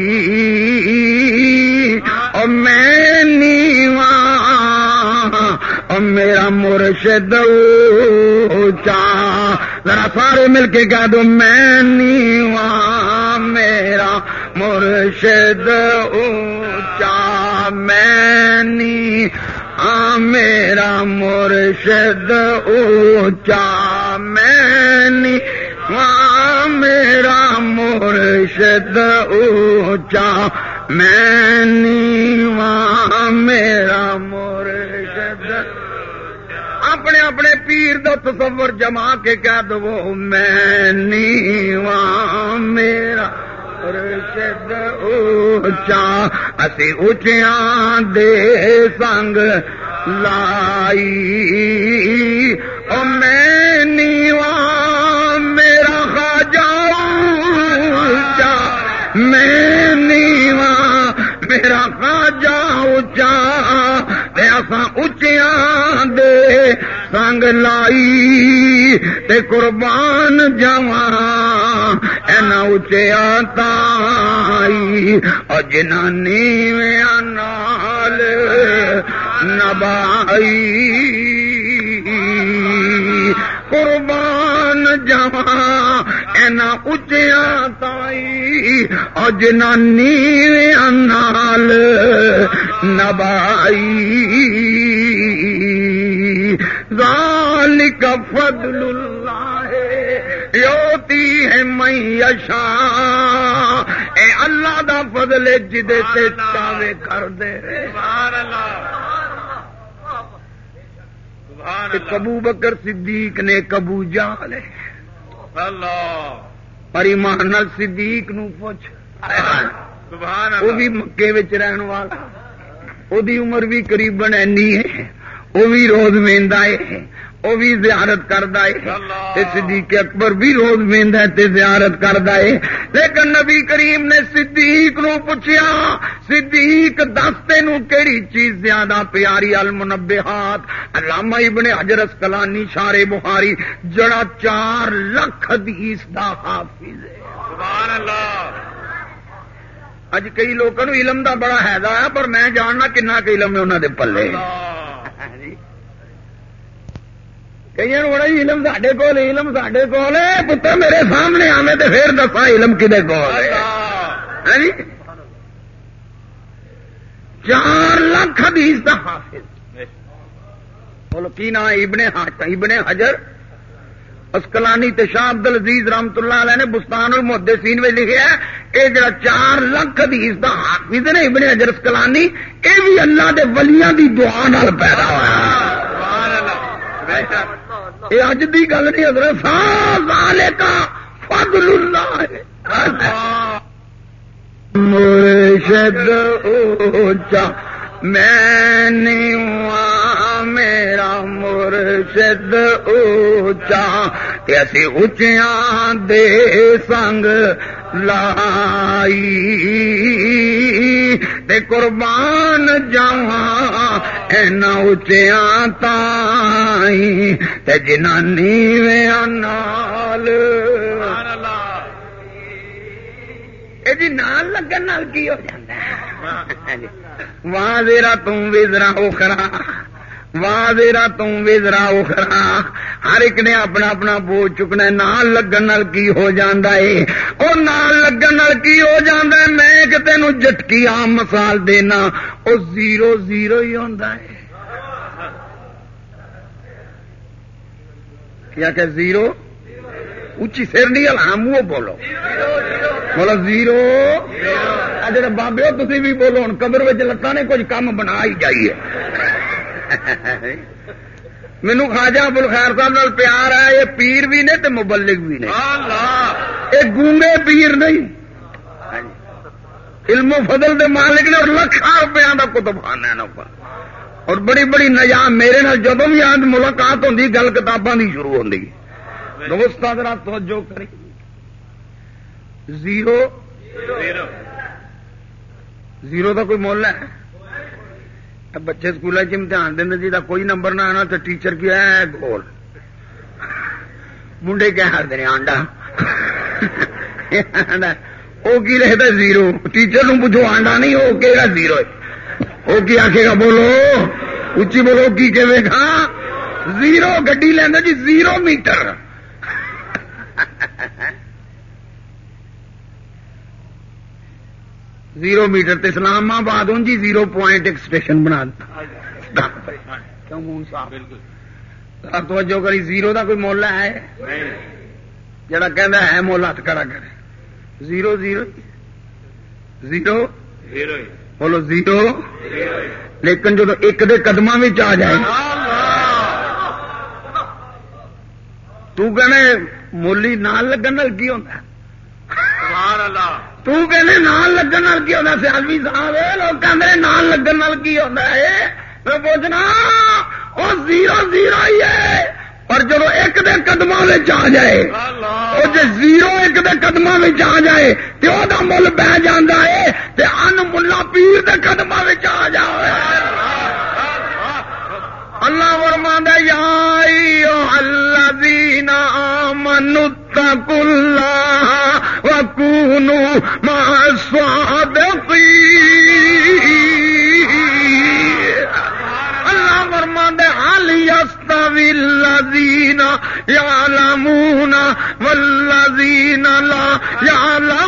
اور میں نیواں میرا مرشد چا ذرا سارے مل کے کہہ دو، میں نیواں، میرا مرشد اونچا۔ میں نی میرا مرشد اونچا۔ میں نی ہاں، میرا مرشد اونچا، میں نیواں، میرا مرشد۔ اپنے اپنے پیر دا تصور جما کے کہہ دو، میں نیواں، میرا مرشد اونچا۔ اسی اونچیاں دے سنگ لائی۔ او میں نیوا میرا خواجہ، اونچا۔ میں نیوا میرا خواجہ اونچا۔ ایسا اچیا دے سنگ لائی تے قربان جوا اینا اچیا تائی اجنانی میں نال نبائی قربان جوا اینا اچیا تائی اجنانی میں نال نبائی۔ ذالک فضل اللہ، یوتی ہے میں یشا اے اللہ دا فضل جدے تے چاوے کر دے۔ کبو بکر صدیق نے کبو جا لے پر ایمان صدیق نو پوچھ۔ وہ بھی مکے رہن والا۔ وہ عمر بھی قریباً اینی ہے۔ وہ بھی روز مہندا ہے۔ وہ بھی زیارت کرتا ہے صدیق اکبر بھی روز مہندا ہے زیارت کرتا ہے لیکن نبی کریم نے صدیق نو پوچھیا صدیق دستے نو کیڑی چیز زیادہ پیاری المنبہات؟ علامہ ابن حجرس کلانی شارے بخاری جڑا چار لکھ حدیث دا حافظ ہے۔ سبحان اللہ۔ اج کئی لوگوں علم دا بڑا ہے پر میں جاننا کنا علم ہے انہوں دے پلے۔ کئی بڑا علم سڈے کول علم سڈے کول پتر میرے سامنے آنے تو پھر دسا علم کدے کول چار لاکھ حدیث دا حافظ۔ بولو کی نا ابن ابن حجر۔ اسکلانی شاہ عبد العزیز رحمت اللہ علیہ نے بستان المحدثین میں لکھا ہے یہ جڑا چار لاکھ حدیث دا حافظ نے ابن حجر اسکلانی یہ بھی اللہ دے ولیاں دی دعا نال پیدا ہوا یہ اج دی گل نہیں، حضرت سال کا فضل اللہ مرشد اونچا میں نہیں میرا مرشد اونچا۔ ایسی اچیاں دے سنگ لائی تے قربان جاواں اینا اچیاں تائی تے جنانی میں نال جی نال لگن نال کی ہو ہے واہ زیرا تم بھی ذرا اخرا۔ واہ تم بھی اخرا ہر ایک نے اپنا اپنا بوجھ چکنا نال لگن نال کی ہو جاندہ ہے اور نال لگن نال کی ہو جاندہ ہے میں کہ تینوں جٹکی عام مثال دینا او زیرو زیرو ہی ہوندا ہے کیا کہ زیرو اچھی سر نہیں الحام وہ بولو بولو زیرو جڑے بابے تھی بھی بولو ہوں قبر لتا نے کچھ کام بنا ہی جائیے مینو خاجا بل خیر صاحب پیار ہے یہ پیر بھی نے تو مبلک بھی نے۔ یہ گونگے پیر نہیں۔ علم و فضل دے مالک نے اور لکھان روپیہ کا کتب خانہ اور بڑی بڑی نجام میرے نال جدو بھی آج ملاقات ہوتی گل کتاباں کی شروع ہوتی دوست ذرا توجہ کری۔ زیرو۔ زیرو۔ کا کوئی مول ہے؟ بچے سکول امتحان دیں جی کا کوئی نمبر نہ آنا تو ٹیچر کیا ہے گول منڈے کیا ہر دیں آنڈا وہ کی رہتا زیرو ٹیچر نو پوچھو آنڈا نہیں وہ کہے گا زیرو وہ کی آخے گا بولو اچھی بولو کی کہے گا زیرو گڈی لینا جی زیرو میٹر زیرو میٹر تے اسلام آباد ہوں جی زیرو پوائنٹ ایک اسٹیشن بنا توجہ کری زیرو دا کوئی مول ہے؟ جڑا کہہ ہے مول ہاتھ کڑا کرے۔ Zero zero. زیرو۔ بولو زیرو۔ لیکن جب ایک دے قدم آ جائے تو کہنے مولی نال لگن کی ہوتا تال لگن کی ہوتا سیالوی صاحب لوگ کہ نال لگن کی ہوتا ہے؟ میں پوچھنا وہ زیرو زیرو ہی ہے۔ پر جب ایک دے قدم آ جائے وہ جی زیرو ایک دے قدم آ جائے تو وہ مل بہ جا ہے ان ملا پیر دے قدم آ جائے اللہ ورماندہ یا ایو الذین آمنوا اتقوا اللہ وکونوا مع الصادقین. اللہ ورماندہ حل یستوی الذین یعلمون والذین لا یا اللہ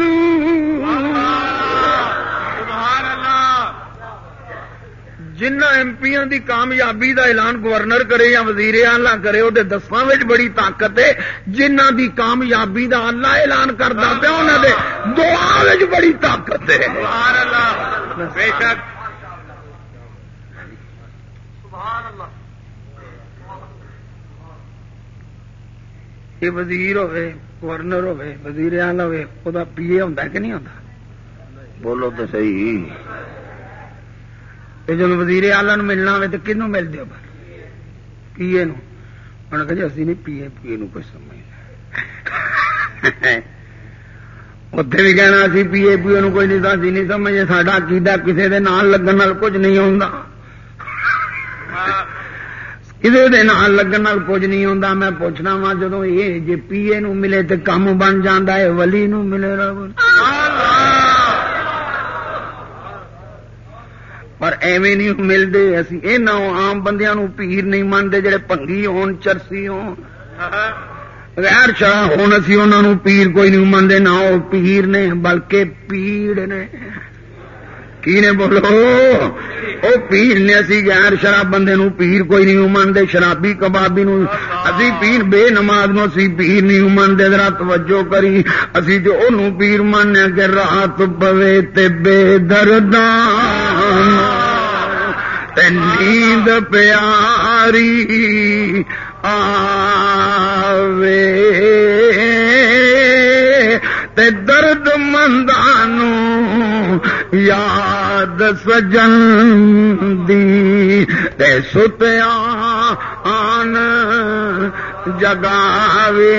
جنہ ایم پی دی کامیابی دا اعلان گورنر کرے یا وزیر اعلی کرے وہ دساں بڑی طاقت ہے جنہ دی کامیابی دا اللہ اعلان کرتا پیا انہوں دے دعا بڑی طاقت ہے بے شک یہ وزیر ہوے گورنر ہوے وزیر اعلی ہوے وہ پی اے ہوں کہ نہیں ہوتا بولو تو صحیح جب وزیر آلہ ملنا ہو تو کنو مل دو پی اے انہوں کہ جی اسی نہیں پی اے پی اے کوئی سمجھ اتے بھی کہنا سی پی اے پی اے کوئی نہیں اسی نہیں سمجھ ساڈا کیدا کسی کے نام لگن کچھ نہیں آتا کسی کے نام لگن کچھ نہیں آتا میں پوچھنا وا جدو یہ جی پی اے نو ملے تو کام بن جا ہے ولی نو ملے رب پر ایویں نہیں ملتے اسی اینا آم بندیاں نو پیر نہیں مانتے جڑے پنگی ہون، چرسی ہون۔ غیر شاہ ہون، اسی انہاں نو پیر کوئی نہیں مانتے نہ وہ پیر نے، بلکہ پیڑ نے۔ کی نے بولو؟ او پیر نے، اسی غیر شراب بندے نو پیر کوئی نہیں مانتے شرابی کبابی نو اسی پیر بے نماز نو اسی پیر نہیں مانتے ذرا توجہ کری۔ اسی جو انہوں پیر ماننے کہ رات پوے تے بے دردان نیند پیاری آوے تے درد مندانو یاد سجن دی تے ستیا آن جگاوے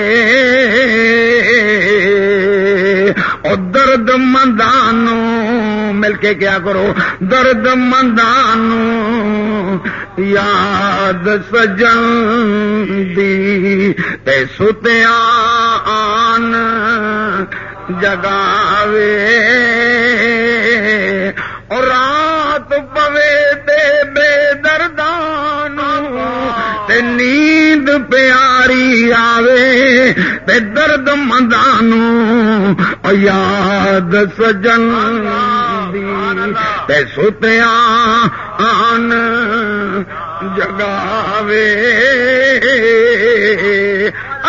او درد مندانو، مل کے کیا کرو؟ درد مندانو، یاد سجن دی۔ تے ستیا آن جگاوے۔ اور رات پوے تے بے دردان تے نیند پیاری آوے تے درد مندانو یاد سجن تے ستیا آن جگاوے۔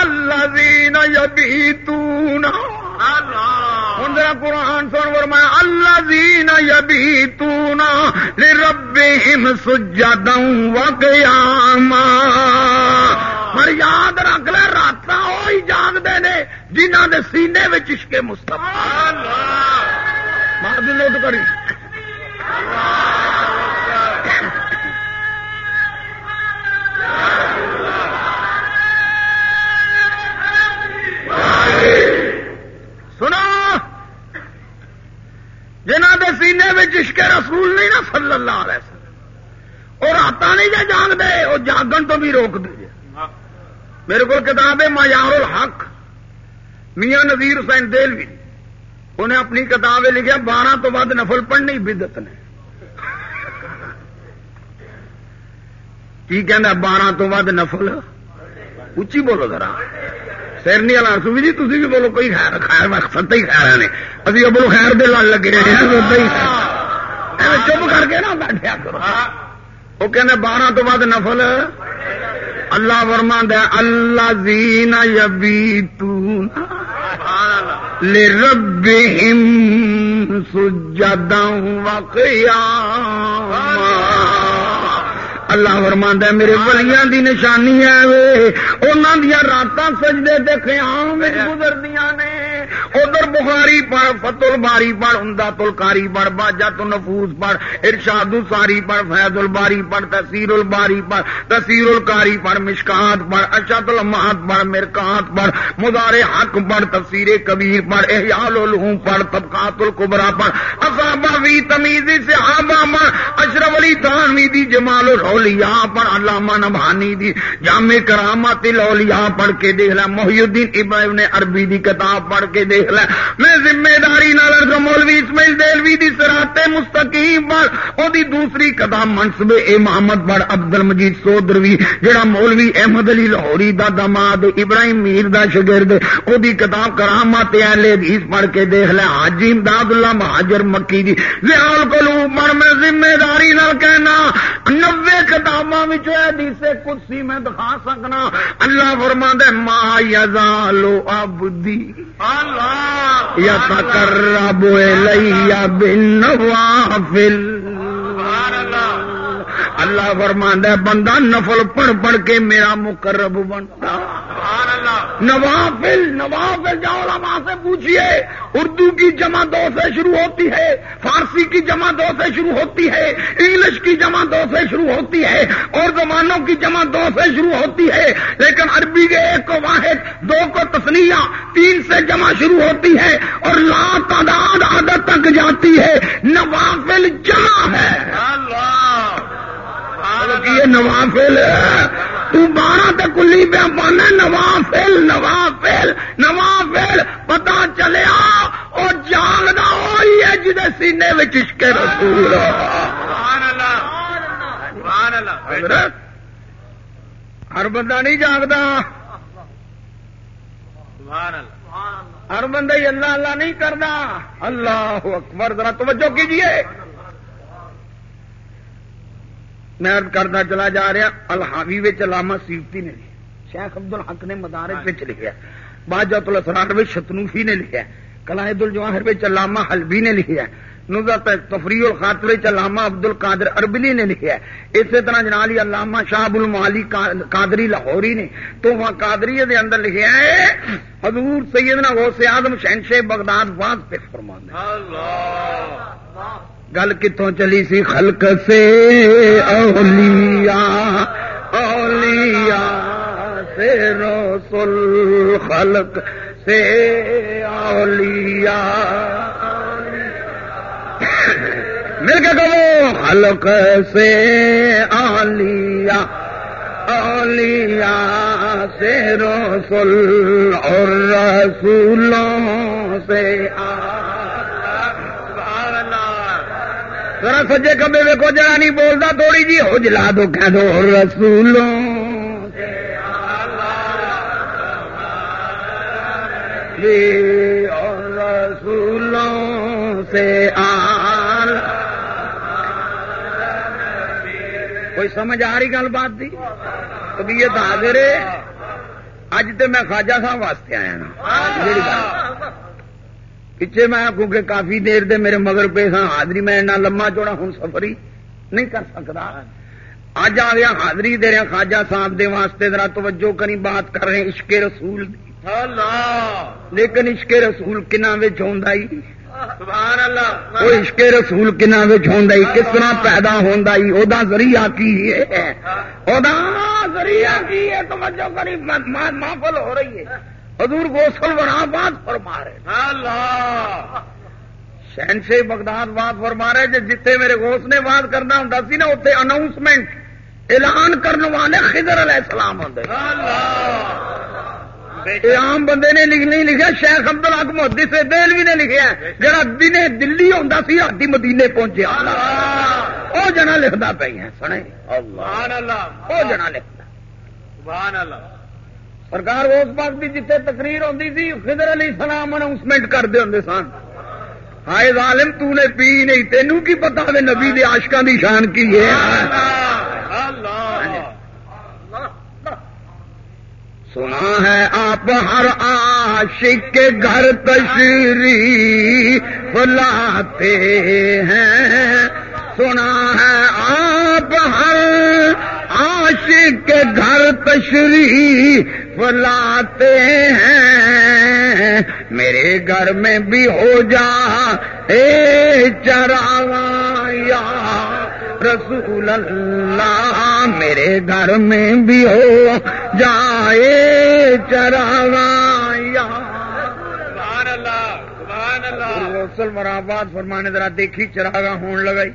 اللہ دین یبی تون قرآن سن ورما اللہ دین یبی تونا رب سجا دوں وقیاما۔ پر یاد رکھ لے رات وہی جاگتے نے جنہ دے سینے میں چشکے مستفا مار نوٹ کری۔ سنا جنہ دے سینے میں عشق رسول نہیں نا، صلی اللہ علیہ وسلم۔ وہ رات نہیں جے جاگ دے وہ جاگن تو بھی روک دے۔ میرے کو کتاب ہے مایار الحق۔ میاں نظیر حسین دلوی انہیں اپنی کتاب لکھا بارہ تو بعد نفل پڑھنی بدت نے۔ کی کہنا بارہ تو بعد نفل؟ اچھی بولو ذرا۔ سیرنی والا سوی جی تھی بھی بولو کوئی خیر خیر مقصد ہی خیر نے ابھی بولو خیر دے دل لگے چپ کر کے نا بیٹھا کرو۔ وہ کہنے بارہ تو بعد نفل۔ اللہ ورما دے اللہ زینا یبی تو لے رب سجدہ وقیا اللہ فرماند ہے، میرے بلیاں دی نشانی ہے وے۔ انہوں دیا رات سجدے دیکھے آم گزردیاں نے۔ ادھر بخاری پڑھ فتل باری پڑھ ہوں تل کاری پڑھ باجا تو نفوس پڑھ، ارشاد ساری پڑھ، فیض الباری پڑھ تحصیر الباری پڑھ تحصیر الکاری پڑھ، مشکات پڑھ، اشد المحت پڑھ، مرکات پڑھ مدار حق پڑھ، تفسیر کبیر پڑھ احیال الحم پڑھ، طبقات القبرا پڑھ اصابہ وی تمیزی صحابہ پڑھ، اشرف علی تھانوی دی جمال الاولیاء پڑھ علامہ نبھانی دی، جامع کرامات الاولیاء پڑھ کے دیکھ لیا محی الدین ابراہیم نے عربی دی کتاب پڑھ کے دیکھ لیا میں ذمہ داری نال مولوی اسماعیل دلوی دی سراتے مستقیم پر، او دی دوسری کتاب منصب اے محمد بڑ عبد المجید سودروی، جڑا مولوی احمد علی لاہوری دا دماد، ابراہیم میر دا شگرد او دی کتاب کرامات اہل حدیث پڑھ کے دیکھ لے۔ حاجی امداد اللہ مہاجر مکی دی۔ زیال قلوب پر میں ذمہ داری نال کہنا، نوے کتاباں حدیث قدسی میں دکھا سکنا۔ اللہ فرماندا ہے ما یزالو عبدی۔ اللہ۔ یتقرب الیہ بالنوافل۔ اللہ۔ فرماندا ہے بندہ نفل پڑھ پڑھ کے میرا مقرب بنتا۔ نوافل نوافل جاؤ علماء سے پوچھئے اردو کی جمع دو سے شروع ہوتی ہے فارسی کی جمع دو سے شروع ہوتی ہے انگلش کی جمع دو سے شروع ہوتی ہے اور زبانوں کی جمع دو سے شروع ہوتی ہے۔ لیکن عربی کے ایک کو واحد دو کو تسنیا تین سے جمع شروع ہوتی ہے اور لا تعداد عادت تک جاتی ہے۔ نوافل جمع ہے۔ یہ نوافل تو بارہ کلی پہ پانا نوافل نوافل نوافل پتا چلیا اور جاگدا وہی ہے جی سینے میں چشکے رسول ہر بندہ نہیں جاگتا ہر بندہ ہی اللہ اللہ نہیں کرتا اللہ اکبر ذرا توجہ کیجیے میں ارد کرتا چلا جا رہا الحاوی علامہ سیفتی نے لکھا شیخ ابد الحق نے مدارج لکھا باجت الاسرار شتنوفی نے لکھا کلائد الجواہر علامہ حلبی نے لکھا نظرت تفریح الخاطر علامہ عبد القادر اربلی نے لکھا۔ اسی طرح جنالی علامہ شاہب المالی قادری لاہوری نے تو وہاں قادری دے اندر لکھا ہے حضور سیدنا غوث آدم شہنشاہ بغداد باز پہ فرمان گل کتوں چلی سی خلق سے؟ اولیاء اولیاء سے رسول خلق سے، اولیاء مل کے کہو، خلق سے، اولیاء اولیاء سے رسول اور رسولوں سے آ ذرا سجے کبے ویکو جڑا نہیں بولتا تھوڑی جی ہو جلا دو کہہ دو رسولوں رسولوں سے آل۔ کوئی سمجھ آ رہی گل بات کی طبیعت حاضر اج تو میں خواجہ صاحب واسطے آیا نا۔ پیچھے میں کیونکہ کافی دیر دے میرے مگر پہ سا حاضری میں لما چوڑا ہوں سفری نہیں کر سکتا اج آ گیا حاضری دے رہا خواجہ صاحب دے واسطے ذرا توجہ کری بات کر رہے عشق رسول دی لیکن عشق رسول کنا وہ عشق رسول کنا کس طرح پیدا ہوتا ذریعہ کی ہے ذریعہ کی ہے توجہ کری محفل ہو رہی ہے حضور گوسل بنا بات فرما رہے شہن سے بغداد بات فرما رہے جتنے میرے گوس نے بات کرنا ہوں سی نا اتنے اناؤنسمنٹ اعلان کرنے والے خضر علیہ السلام ہوں عام بندے نے نہیں لکھا شیخ ابد الگ محدث سے دلوی نے لکھا جڑا دن دلی آتا سی ہاتھی مدینے پہنچیا۔ وہ جنا لکھتا پہ سنے وہ جنا لکھتا سرکار اس وقت بھی جتنے تقریر ہوتی تھی خضر علی سلام اناؤنسمنٹ کرتے ہوں سن۔ ہائے ظالم، تو نے پی نہیں، تینوں کی پتا دے نبی دے آشکا دی شان کی ہے۔ سنا ہے آپ ہر عاشق کے گھر تشریف لاتے ہیں۔ سنا ہے آپ ہر عاشق کے گھر تشریف لاتے ہیں۔ میرے گھر میں بھی ہو جا۔ اے چراغا یا رسول اللہ، میرے گھر میں بھی ہو جائے چراغا یا غسل مراباد فرمانے ذرا دیکھی چراغا ہون لگائی۔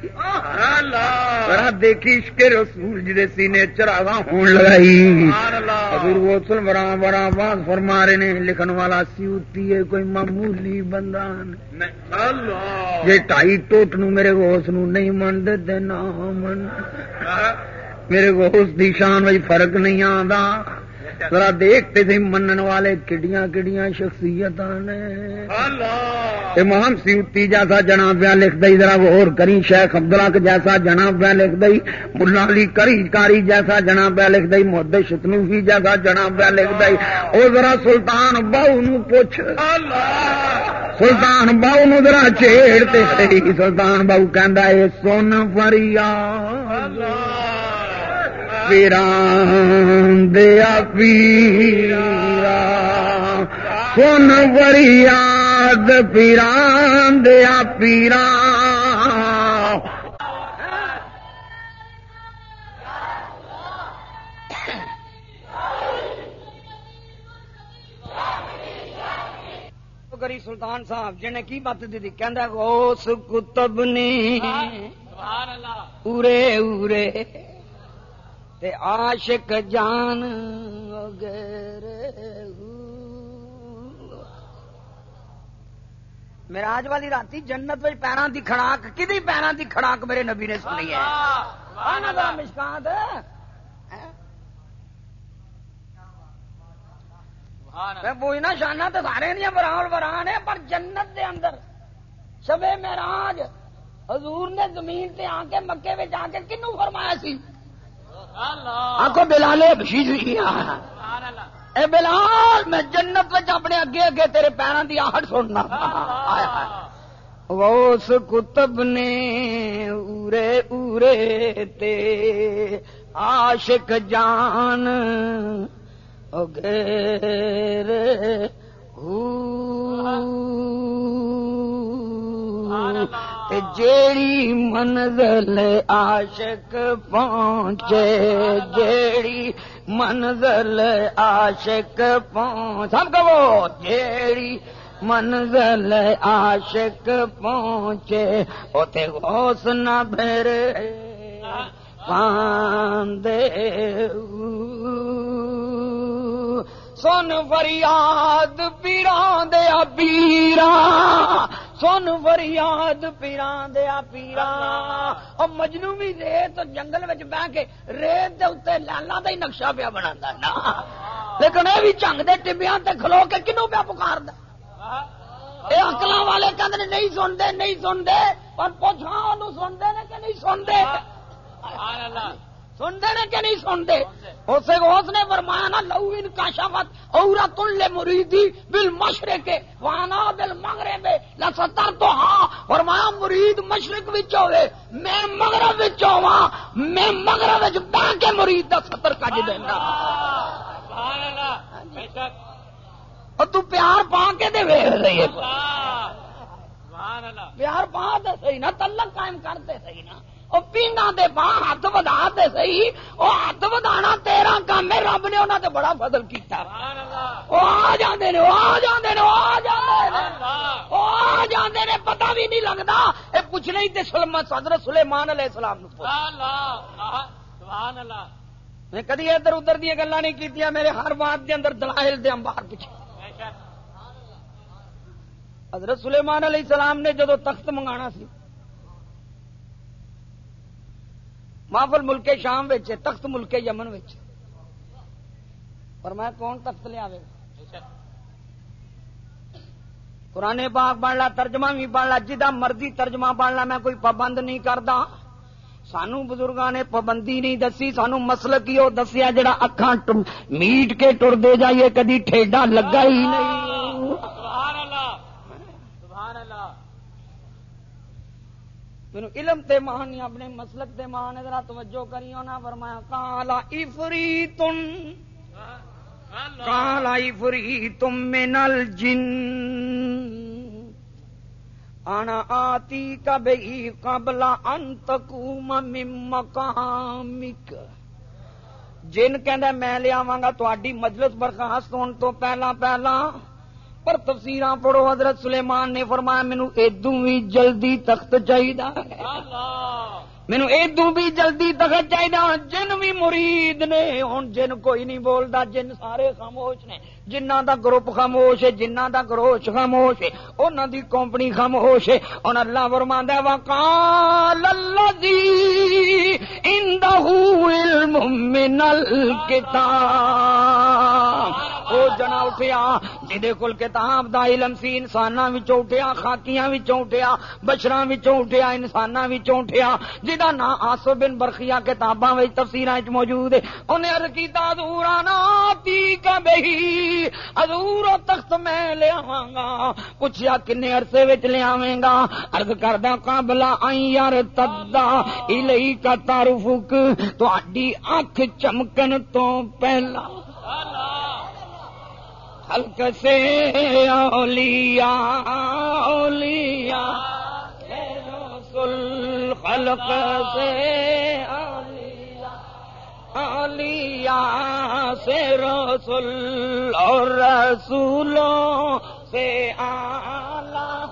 ذرا دیکھی عشق رسول جی سینے چراغا ہون لگائی۔ حضور غسل مراباد فرما رہے نے لکھن والا سیوتی ہے کوئی معمولی بندہ جی ٹائی ٹوٹ نو میرے گوس نو نہیں من دے نہ من میرے گوس دی شان میں فرق نہیں آتا ذرا دیکھتے تھے منن والے کڈیاں کڈیاں شخصیت امام سیوتی جیسا جنا پیا لکھ دئی ذرا غور کری شیخ ابدلاک جیسا جنا پیا لکھ دئی ملا علی کری کاری جیسا جنا پیا لکھ دئی محد شتنوفی جیسا جنا پیا لکھ دئی۔ وہ ذرا سلطان باؤ نو پوچھ۔ سلطان باؤ نو ذرا چھیڑتے صحیح سلطان باؤ کہ سن فریا پیران دیا پیرا سن وریاد پیران دیا پیرا کری سلطان صاحب جن کی بات دی کہ اس کتب نے پورے پورے تے عاشق جان میراج والی رات جنت میں پیروں کی کڑاک کدی پیروں کی کڑاک میرے نبی نے سنی ہے؟ مشکات۔ پوچھنا شانا تو سارے دیا بران بران ہے پر جنت دے اندر شبے میراج حضور نے زمین تے آ کے مکے آ کے کنو فرمایا سی؟ آخو بلال اے بلال میں جنت اپنے اگے اگے تیرے پیروں کی آہٹ سننا۔ اس کتب نے اورے اورے تے عاشق جان اگیر جیڑی منزل عاشق پہنچے، جیڑی منزل عاشق پہنچ سب کہو، جیڑی منزل عاشق پہنچے اوتے غوث نہ بھرے، پاندے۔ سن فریاد پیران دیا پیرا سن فریاد پیران دیا پیرا اور مجنو بھی ریت جنگل بہ کے ریت دے لالا کا ہی نقشہ پیا بنا نا۔ لیکن یہ بھی چنگ دے ٹبیا کھلو کے کنو پیا پکار یہ اکل والے کہتے نہیں سنتے نہیں سنتے پر پوچھا سنتے کہ نہیں سنتے؟ سنتے کہ نہیں سنتے؟ اسے اس نے فرمایا نا لو ان کا شفت اور تل مریدی بل مشرے کے وانا بل مغرے میں لستر تو ہاں۔ فرمایا مرید مشرق بچ ہوئے میں مغرب بچ ہوا میں مغرب بچ کے مرید دا ستر کج دینا اور تو پیار پا کے دے ویخ رہی ہے۔ پیار پا دے صحیح نا تلک قائم کرتے صحیح نا۔ پینا دے پا ہاتھ ودا دے سی وہ ہاتھ ودا تیرا کام ہے رب نے انہوں نے بڑا فضل کیا وہ آ جاندے نے آ جاندے نے آ جاندے وہ آ جاندے نے پتہ بھی نہیں لگتا یہ پوچھ نہیں تے سلم صدر سلیمان علیہ السلام میں کدی ادھر ادھر دیا گلا نہیں کی میرے ہر بات دے اندر دلائل دے امبار پیچھے۔ حضرت سلیمان علیہ السلام نے جدو تخت منگانا سی محفل ملک شام تخت ملک یمن پر میں کون تخت لیا قرآن باغ بن لا، ترجمہ بھی بن لا جا مرضی ترجمہ بن لا، میں کوئی پابند نہیں کرتا سانو بزرگاں نے پابندی نہیں دسی، سانو مسل کی وہ دسیا جڑا اکھان میٹ کے ٹر دے جائیے، کدی ٹھیڈا لگا ہی نہیں۔ میرے علم تے مان اپنے مسلک تے مان ذرا توجہ کریو نا، فرمایا کالا افری تم کالا افری تم من الجن۔ انا آتی کبھی قبل ان تقوم من مقامک۔ جن کہندا میں لیاواں گا تہاڈی مجلس برخاست ہون تو پہلا پہلا پر تفسیر پڑھو، حضرت سلیمان نے فرمایا، مینو ادو بھی جلدی تخت چاہیے مینو ادو بھی جلدی تخت چاہیے جن بھی مرید نے ہوں جن کوئی نہیں بولتا جن سارے خاموش نے۔ جنہ دا گروپ خاموش ہے جنہ دا گروش خاموش ہے انہوں دی کمپنی خاموش ہے ان اللہ فرماندا ہے وقال الذی عنده علم من الکتاب او جنا اٹھیا جدے کول کتاب دا علم سی انساناں وچوں اٹھیا خاکیاں وچوں اٹھیا بشراں وچوں اٹھیا انساناں وچوں اٹھیا جدا نا آسو بن برخیا کتاباں وچ تفسیراں وچ موجود ہے اونے عرض کیتا دورانا تی کا بہی ادور تخت میں لیا گا پوچھا کن عرصے لیا گا۔ ارد کردہ کابلا آئی یار تدا الی کا تارفک تو اکھ چمکن تو پہلا۔ ہلک سے اولیاء اولیاء خلق سے اولیاء سے رسول اور رسولوں سے آلہ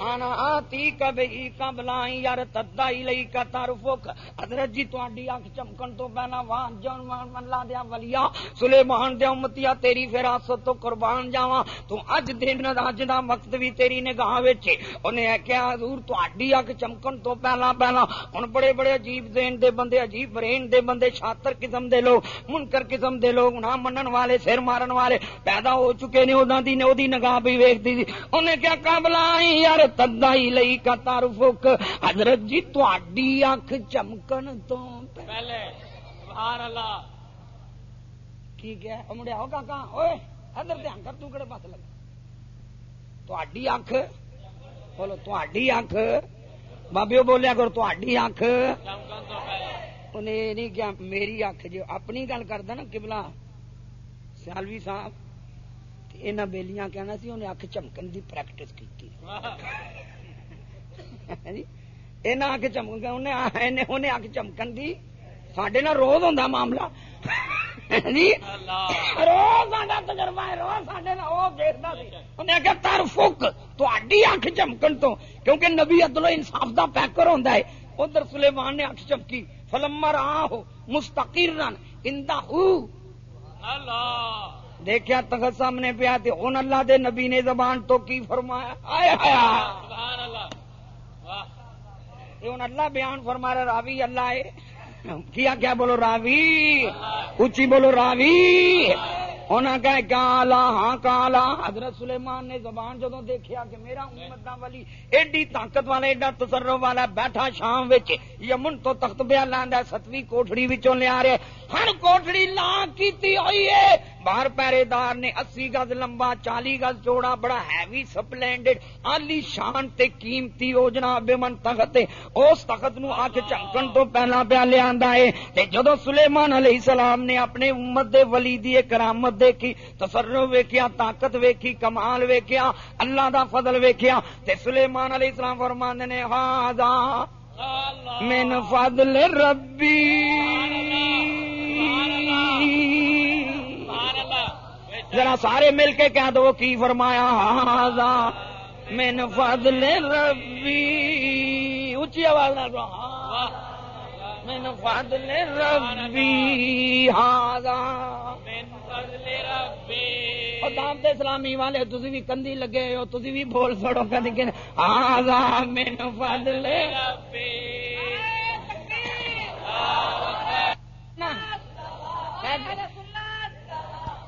آنا آتی کبھی کبلائی یار تدا ہی لئی کا تعارف حضرت جی تہاڈی اکھ چمکن تو پہلا وان جان وان من لا دیا ولیا سلیمان دے امتیا تیری فراست تو قربان جاواں تو اج دن اج دا وقت بھی تیری نگاہ وچ اونے کہیا حضور تہاڈی اکھ چمکن تو پہلا پہلا ہن بڑے بڑے عجیب ذہن دے بندے عجیب برین دے بندے شاطر قسم دے لوگ منکر قسم دے لوگ نہ منن والے سر مارن والے پیدا ہو چکے نے اوداں دی نے اودی نگاہ بھی ویکھدی سی اونے کیا قابلائی یار تدائی لئی کا تعارف حضرت جی تھی اکھ چمکن تو پہلے سبحان اللہ کی کیا مڑے آؤ کاکا ادھر دھیان کر تو کڑے پاس لگ تھی اکھ بولو تھی اکھ بابیو بولیا کرو تھی اکھ انہیں نہیں کیا میری اکھ جو اپنی گل کردا نا کبلا سیالوی صاحب یہاں بےلیاں کہنا سی انہیں اک چمکن کی پریکٹس کی چمکن انہیں چمکن روز ہوں معاملہ جی روز تجربہ روز سڈے انہیں آخیا تر فک چمکن تو کیونکہ نبی ادلو انصاف کا پیکر ہے ادھر سلیمان نے اک چمکی فلمر آ ہو مستقر رن اندا اللہ دیکھا تخت سامنے پیا ہوں اللہ دے نبی نے زبان تو کی فرمایا؟ ہوں اللہ! بیان فرما رہا راوی اللہ ہے۔ کیا کیا بولو راوی؟ اچھی بولو راوی۔ انہیں کہ کالا ہاں کالا۔ حضرت سلیمان نے زبان جدو دیکھا کہ میرا امت والی ایڈی طاقت والا، ایڈا تصرف والا بیٹھا شام یمن تو تخت بیا لانا ستویں کوٹڑی لیا رہے۔ ہر کوٹڑی لا کی ہوئی ہے۔ باہر پہرے دار نے اسی گز لمبا، چالی گز چوڑا بڑا ہیوی سپلینڈڈ آلی شان تے قیمتی او جناب بے من تخت اس تخت نو آ کے چمکن تو پہلا پیا لیا ہے۔ جدو سلیمان علیہ السلام نے اپنے امت دے ولی دی کرامت دیکھی تصرف ویکیا طاقت ویکھی، کمال ویکیا اللہ دا فضل ویکیا تے سلیمان علیہ السلام فرمان نے ہاں من فضل ربی. ذرا سارے مل کے کہہ دو، کی فرمایا؟ ہاں من فضل ربی. اچھی آواز نہ من فضل ربی ہاں دام اسلامی والے تھی بھی کندھی لگے ہو تھی بھی بول سڑو کدی کہ مینو فضل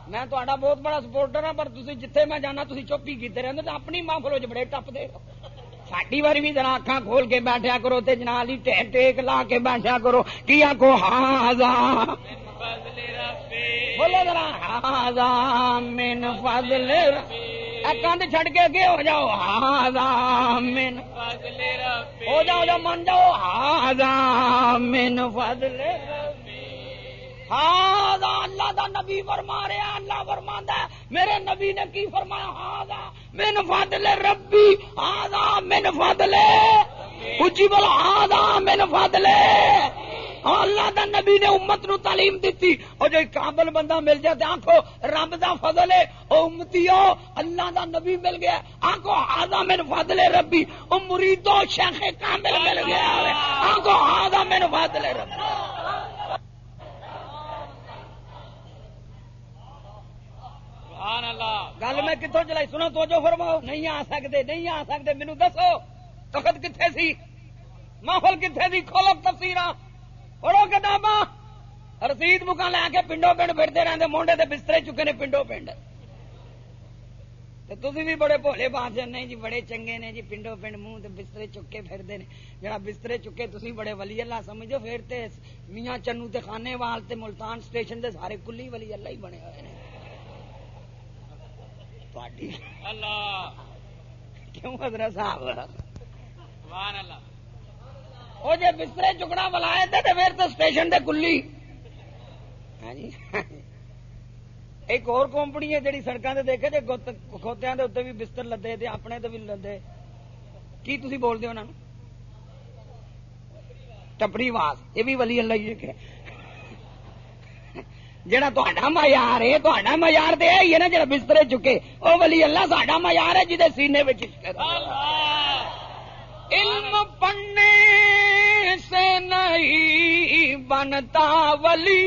میں تا بہت بڑا سپورٹر ہوں پر تھی جتھے میں جانا تھی چپ ہی کیتے تو اپنی ماں فلو چ بڑے ٹپ دے ساڈی باری بھی ذرا اکھاں کھول کے بیٹھا کرو تے جنال ہی ٹیک ٹیک لا کے بیٹھا کرو کی آخو ہاں بولے ذرا من فضل کند چڑ کے اگے ہو جاؤ ہاں من ہو جاؤ جاؤ من جاؤ ہاں من فضل ہاں اللہ دا نبی فرما رہا اللہ فرما میرے نبی نے کی فرمایا ہاں من فضل ربی ہاں من فضل اچھی بولو ہاں من فضل۔ اللہ دا نبی نے امت نو تعلیم دیتی اور جو کابل بندہ مل جائے آنکھو رب دا فضل ہے او امتی ہو اللہ دا نبی مل گیا۔ آنکھو ہاضا من فضل ربی، او مریدو شیخ کامل مل گیا۔ آنکھو ہاضا من فضل ربی۔ گل میں کتوں چلائی؟ سنو تو جو فرماؤ۔ نہیں آ سکتے، نہیں آ سکتے مینو دسو۔ تخت کتنے سی؟ ماحول کتنے سی؟ کھولو تفصیل پڑھو کتاباں۔ رسید بکا لے کے پنڈو پنڈ پھرتے رہتے مونڈے تے بسترے چکے نے پنڈو پنڈ۔ تھی بھی بڑے بھولے بادشاہ نہیں جی بڑے چنگے نے جی پنڈو پنڈ منہ بسترے چکے پھرتے ہیں جڑا بسترے چکے تھی بڑے ولی اللہ سمجھو۔ پھر تے میاں چنو تے خانے وال تے ملتان سٹیشن دے سارے کلی ولی اللہ ہی بنے ہوئے اللہ۔ کیوں حضرت صاحب؟ سبحان اللہ۔ وہ جی بسترے چکنا بلائے تو پھر تو اسٹیشن دے کلی۔ ہاں جی۔ ایک اور کمپنی ہے جی سڑکوں سے دیکھے جی کھوتیا کے اتنے بھی بستر لدے اپنے تو بھی لدے۔ کی تھی بولتے ہو ٹپڑی واس۔ یہ بھی ولی اللہ جی جہاں تا معیار ہے تا معیار تو یہ ہے نا جا بسترے چکے وہ ولی اللہ ساڈا معیار ہے جہد سینے میں علم پڑھنے سے نہیں بنتا ولی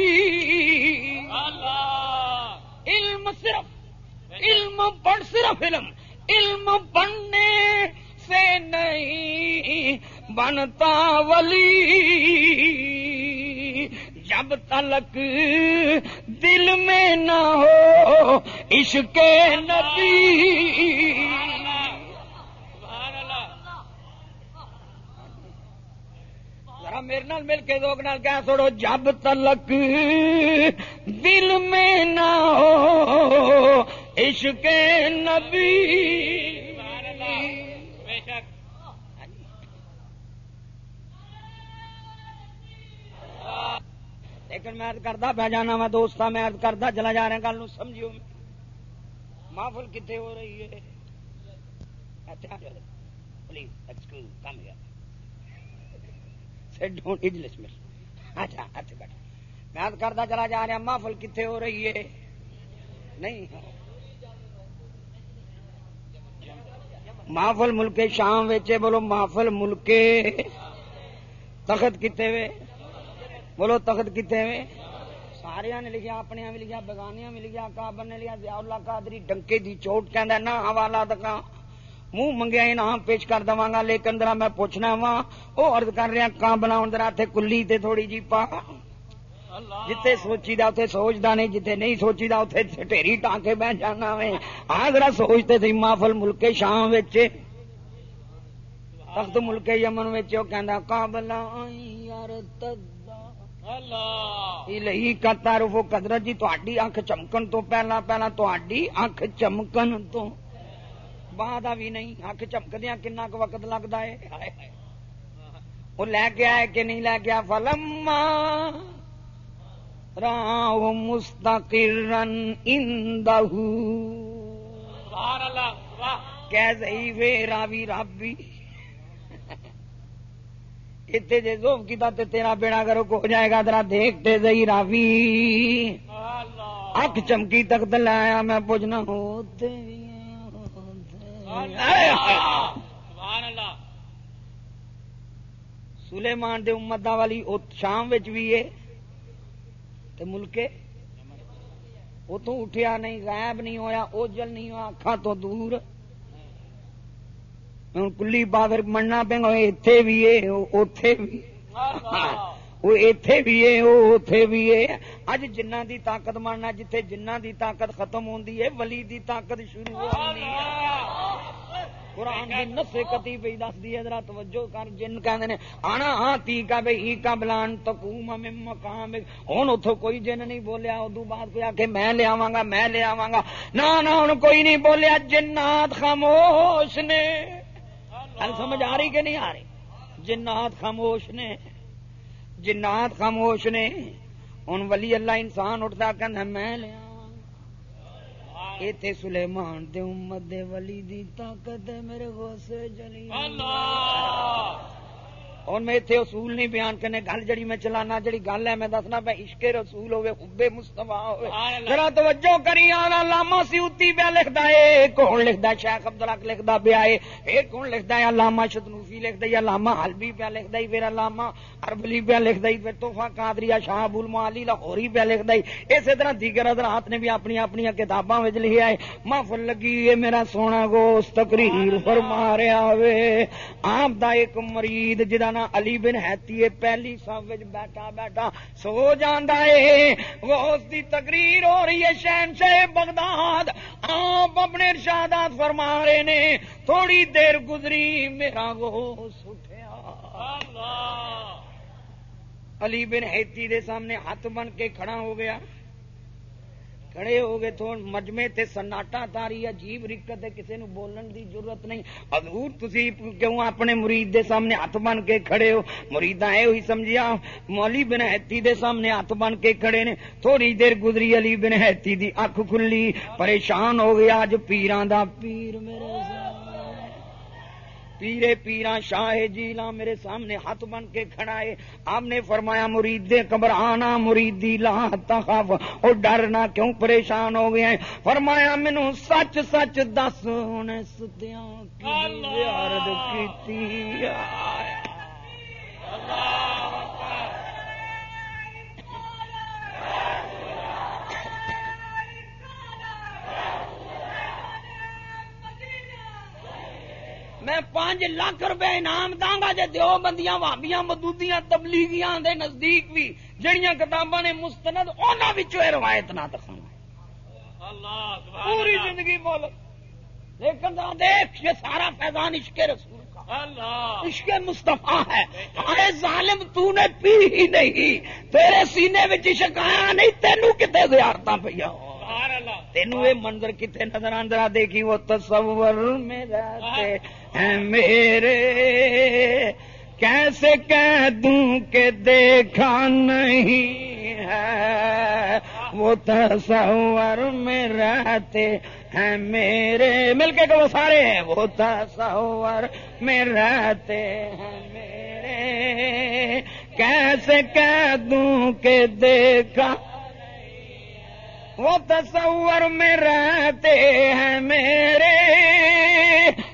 علم صرف علم پڑھ صرف علم علم پڑھنے سے نہیں بنتا ولی جب تلک دل میں نہ ہو، عشق نبی۔ میرے نال مل کے دوگ نال کہہ چھوڑو جب تلک دل میں نہ ہو، عشق نبی۔ لیکن میں کرتا پہ جانا وا دوست میں ارد کرتا چلا جا رہا گل سمجھو محفل کتنے ہو رہی ہے؟ اچھا، پلیز ایکسکیوز کم گیا۔ اچھا, اچھا، میں کرتا چلا جا رہا محفل کتنے ہو رہی ہے؟ نہیں محفل ملک شام ویچے، بولو محفل ملک تخت کتنے وے؟ بولو تخت کتنے وے سارے نے لکھا اپنے بھی لکھا بگانیاں بھی لکھا کابر نے لکھا ضیاء اللہ قادری ڈنکے دی چوٹ کہ نہ حوالہ دکھا منہ منگیا انعام پیش کر دوا گا لیکن ذرا میں پوچھنا وا وہ ارد کر رہا کان بنا ذرا کلی تے تھوڑی جی پا۔ جتھے سوچی دا اتنے سوچتا نہیں جتھے نہیں سوچی دا اتنے ٹھیری ٹانکے بہ جانا وے۔ ہاں ذرا سوچتے تھی مافل ملک شام تخت ملک یمن کہ کابلا یار کا تعارف قدرت جی تھی اکھ چمکن تو پہلا پہلا تھی اکھ چمکن تو۔ بعد بھی نہیں اک چمکدیا کنا کو وقت لگتا ہے؟ وہ لے کے آئے کہ نہیں لے کے آ فلم راہ مستقرن اندہ کیسے وے راوی رابی اتنے جی زوف کی تے تیرا بیڑا کرو کو جائے گا ترا دیکھتے زئی راوی۔ اک چمکی تک دلایا میں پوچھنا ہوتے سلیمان دے امت والی شام بھی ہے ملکے اتوں اٹھیا نہیں غائب نہیں ہویا اوجل نہیں ہوا اکھا تو دور۔ کلی پھر مننا پہ اتے بھی ہے اتے بھی وہ اتے بھی ہے وہ اتے بھی ہے اج جنہ دی طاقت ماننا جتھے جنہ دی طاقت ختم ہوندی ہے ولی دی طاقت شروع ہوندی ہے قرآن کی نسے کتی پہ دس دی ذرا توجہ کر جن کہندے نے ہاں تی کا بے ہی کا بلان تقوم مقام ہن اوتھوں کوئی جن نہیں بولیا اودوں بعد کوئی آکھے میں لے آواں گا میں لے آواں گا نا نا ہن کوئی نہیں بولیا جنات خاموش نے گل سمجھ آ رہی کہ نہیں آ رہی؟ جنات خاموش نے، جنات خاموش نے ہوں ولی اللہ انسان اٹھتا کہ میں لیا اتے سلیمان دے امت دے ولی دی طاقت ہے، میرے غوثے جلی اللہ! اور میں اتنے اصول نہیں بیان کرنے گل جڑی میں چلانا جڑی گل ہے میں دسنا پہ عشق رسول ہوے حب مصطفی ہوے ذرا توجہ کری آنا لاما سیوتی پہ لکھدا ہے کون لکھدا شیخ عبد الحق لکھدا پیا ہے اے کون لکھدا ہے؟ علامہ شتنوفی لکھدا ہے علامہ حلبی پہ لکھدا ہے پھر علامہ اربلی پہ لکھدا ہے پھر توفہ قادریہ شاہ ابو المعالی لاہوری پہ لکھدا ہے۔ اسی طرح دیگر حضرات نے بھی اپنی اپنی کتاباں وچ لکھیا ہے محفل لگی ہے میرا سونا گوشت تقریر فرما رہا ہوے آپ دا ایک مرید جدا نا علی بن حیتی پہلی سب بیٹھا بیٹھا سو جانا ہے تقریر ہو رہی ہے شہن شہ بغداد۔ آپ اپنے ارشادات فرما رہے نے تھوڑی دیر گزری میرا گوشت اٹھیا۔ علی بن حیتی دے سامنے ہاتھ بن کے کھڑا ہو گیا۔ کھڑے ہو گئے تھو مجمے تے سناٹا تاری عجیب رکت ہے کسی نو بولن دی ضرورت نہیں۔ حضور تسی کیوں اپنے مرید دے سامنے ہاتھ بن کے کھڑے ہو؟ مریداں اے ہوئی سمجھیا مولی بن حتی دے سامنے ہاتھ بن کے کھڑے نے۔ تھوڑی دیر گزری، علی بن حتی دی اکھ کھلی، پریشان ہو گیا اج پیراں دا پیر میرے سامنے پیرے پیرا شاہ جیلا میرے سامنے ہاتھ بن کے کھڑا ہے۔ آپ نے فرمایا مرید گھبرانا مریدی لا تخاف۔ اور ڈرنا کیوں پریشان ہو گئے فرمایا مینو سچ سچ دس ہونے ستیاں کی میں پانچ لاکھ روپے انعام داں گا جے دیو بندیاں وابیاں مدودیاں تبلیغیاں دے نزدیک بھی جڑیاں کتاباں نے مستند انہاں وچوں اے روایت نہ دکھاؤں اللہ پوری زندگی بول لیکن دیکھ یہ سارا فیضان عشق رسول کا۔ عشق مصطفیٰ ہے۔ ارے ظالم تو نے پی ہی نہیں۔ تیرے سینے عشق آیا نہیں تینوں کتے زیارتاں پیا ہو تینوں یہ منظر کتنے نظر آندرا دیکھی وہ تصور میں رہتے ہیں میرے؟ کیسے کہہ دوں کہ دیکھا نہیں ہے؟ وہ تصور میں رہتے ہیں میرے۔ مل کے کہ وہ سارے ہیں، وہ تصور میں رہتے ہیں میرے۔ کیسے کہہ دوں کہ دیکھا وہ تصور میں رہتے ہیں میرے۔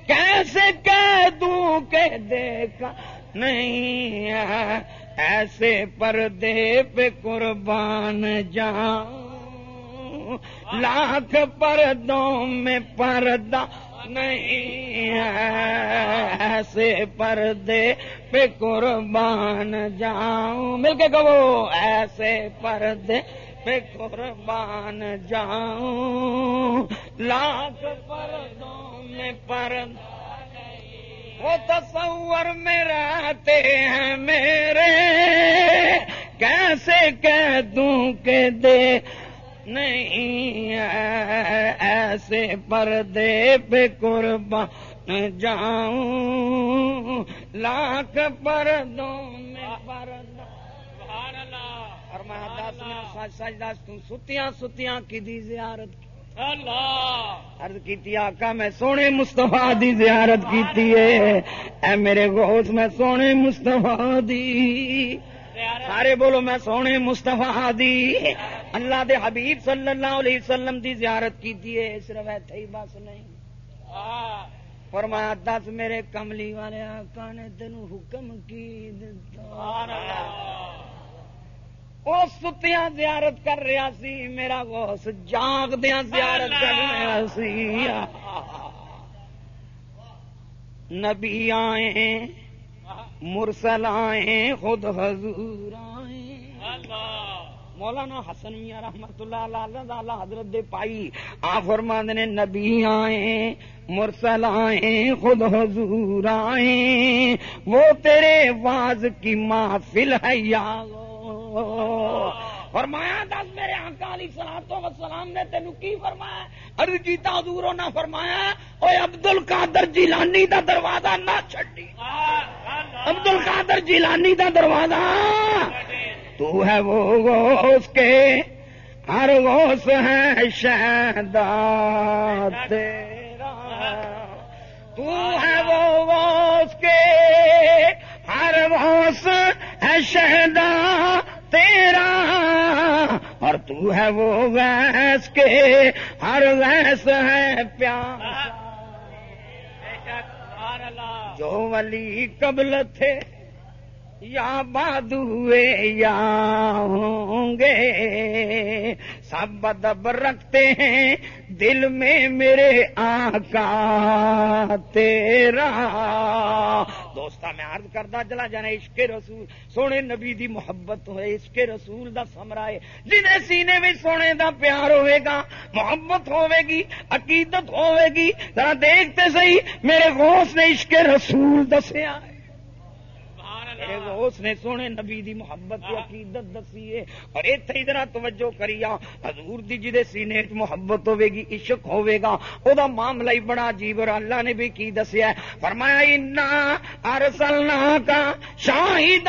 کیسے کہہ دوں کہ دیکھا نہیں ہے۔ ایسے پردے پہ قربان جاؤں۔ لاکھ پردوں میں پردہ نہیں ہے۔ ایسے پردے پہ قربان جاؤں۔ مل کے کہو، ایسے پردے پہ قربان جاؤں، لاکھ پردوں میں پرد وہ تصور میں رہتے ہیں میرے، کیسے کہہ دوں کہ دے نہیں ایسے پردے پہ قربان جاؤں۔ لاکھ پردوں میں پرد فرمایا دس میں سچ سچ دس ستیاں ستیاں کی دی زیارت اللہ! عرض کیتی آقا میں سونے مستفا دی زیارت کیتی ہے۔ اے میرے گوش میں سونے مستفا دی۔ سارے بولو میں سونے مستفا دی۔ اللہ دے حبیب صلی اللہ علیہ وسلم دی زیارت کیتی ہے صرف ایتھے ہی بس نہیں۔ فرمایا دس میرے کملی والے آقا نے تینوں حکم کی دتا۔ وہ ستیاں زیارت کر رہا سی، میرا گوس جاگ دیا زیارت کر رہا سی۔ نبی آئے مرسل آئے خود حضور آئے مولانا حسن میاں رحمت اللہ اللہ حضرت دے پائی آ فرماند نے، نبی آئے مرسل آئے خود حضور آئے وہ تیرے واز کی محفل ہے یا فرمایا، دس میرے آقا علی سلام وسلام نے تینو کی فرمایا؟ ارد کیتا حضور نہ فرمایا اوے عبد القادر جیلانی دا دروازہ نہ چھڈی۔ عبد القادر جیلانی دا دروازہ تو ہے وہ غوث کے، ہر غوث ہے شہدا تیرا تو ہے وہ غوث کے، ہر غوث ہے شہدا تیرا اور تو ہے وہ ویس کے، ہر ویس ہے پیار۔ جو ولی قبل تھے، یا بادوے یا ہوں گے۔ سب ادب رکھتے ہیں دل میں میرے آقا تیرا۔ دوستا میں عرض کردہ چلا جانا عشق رسول، سونے نبی دی محبت ہوئے، عشق رسول دا سمرا ہے۔ جنہیں سینے میں سونے دا پیار ہوئے گا، محبت ہوئے گی، عقیدت ہوئے گی، ذرا دیکھتے صحیح، میرے غوث نے عشق رسول دسیا ہے۔ اس نے سونے نبی دی محبت کی عقیدت دسی ہے۔ اور اتنے ادھر توجہ کری حضور دی جی سینے چ محبت ہوے گی عشق ہوے گا او دا معاملہ ہی بڑا عجیب اور اللہ نے بھی کی دسیا ہے۔ فرمایا انا ارسلنا کا شاہد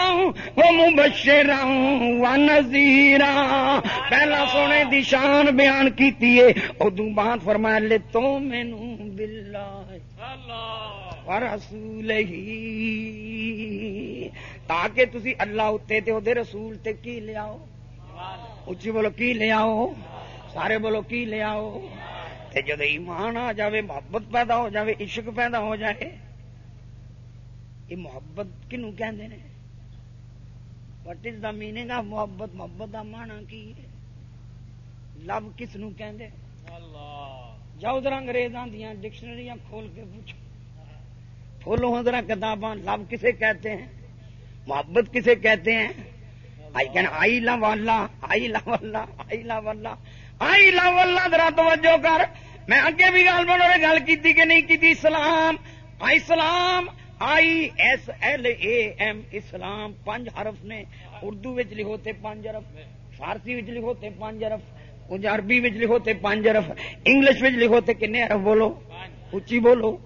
وہ مبشر و نذیرا پہلا سونے دی شان بیان کیتی ہے۔ ادو بعد فرمایا لے تو مینوں باللہ اللہ۔ رسول ہی تاکہ تسی اللہ اتنے تے دے رسول تے کی لے آؤ۔ اچھی بولو کی لے آؤ۔ سارے بولو کی لے آؤ۔ تے ایمان آ جاوے محبت پیدا ہو جاوے عشق پیدا ہو جائے یہ محبت کنو کہندے نے؟ What is the meaning of محبت؟ محبت دا مانا کی ہے؟ لو کس نو کہندے؟ جاؤ ذرا انگریزاں دیاں ڈکشنریاں کھول کے پوچھو۔ کھولو ذرا کتاباں لو کسے کہتے ہیں؟ محبت کسے کہتے ہیں؟ آئی کہنا آئی لا والا آئی لا والا آئی لا والا آئی لا والا ذرا توجہ کر۔ میں اگے بھی گل بنو گل کی کہ نہیں کی اسلام، آئی سلام I S L A M اسلام پانچ حرف نے۔ اردو لکھو تے پانچ حرف، فارسی لکھو تے پانچ حرف عربی لکھو تے پانچ حرف، انگلش لکھو تے کنے حرف بولو؟ اچھی بولو۔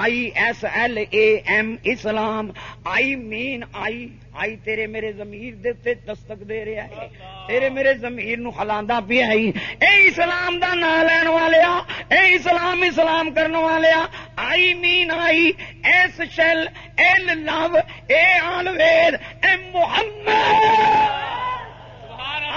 I S L A M Islam I mean I I تیرے میرے زمیر دے تے دستک دے رہا ہے. تیرے میرے زمیر نو حلاندا پی آئی اے اسلام دا نا لین والے اے اسلام اسلام کرنے والے I mean I S shall L love a all with a Muhammad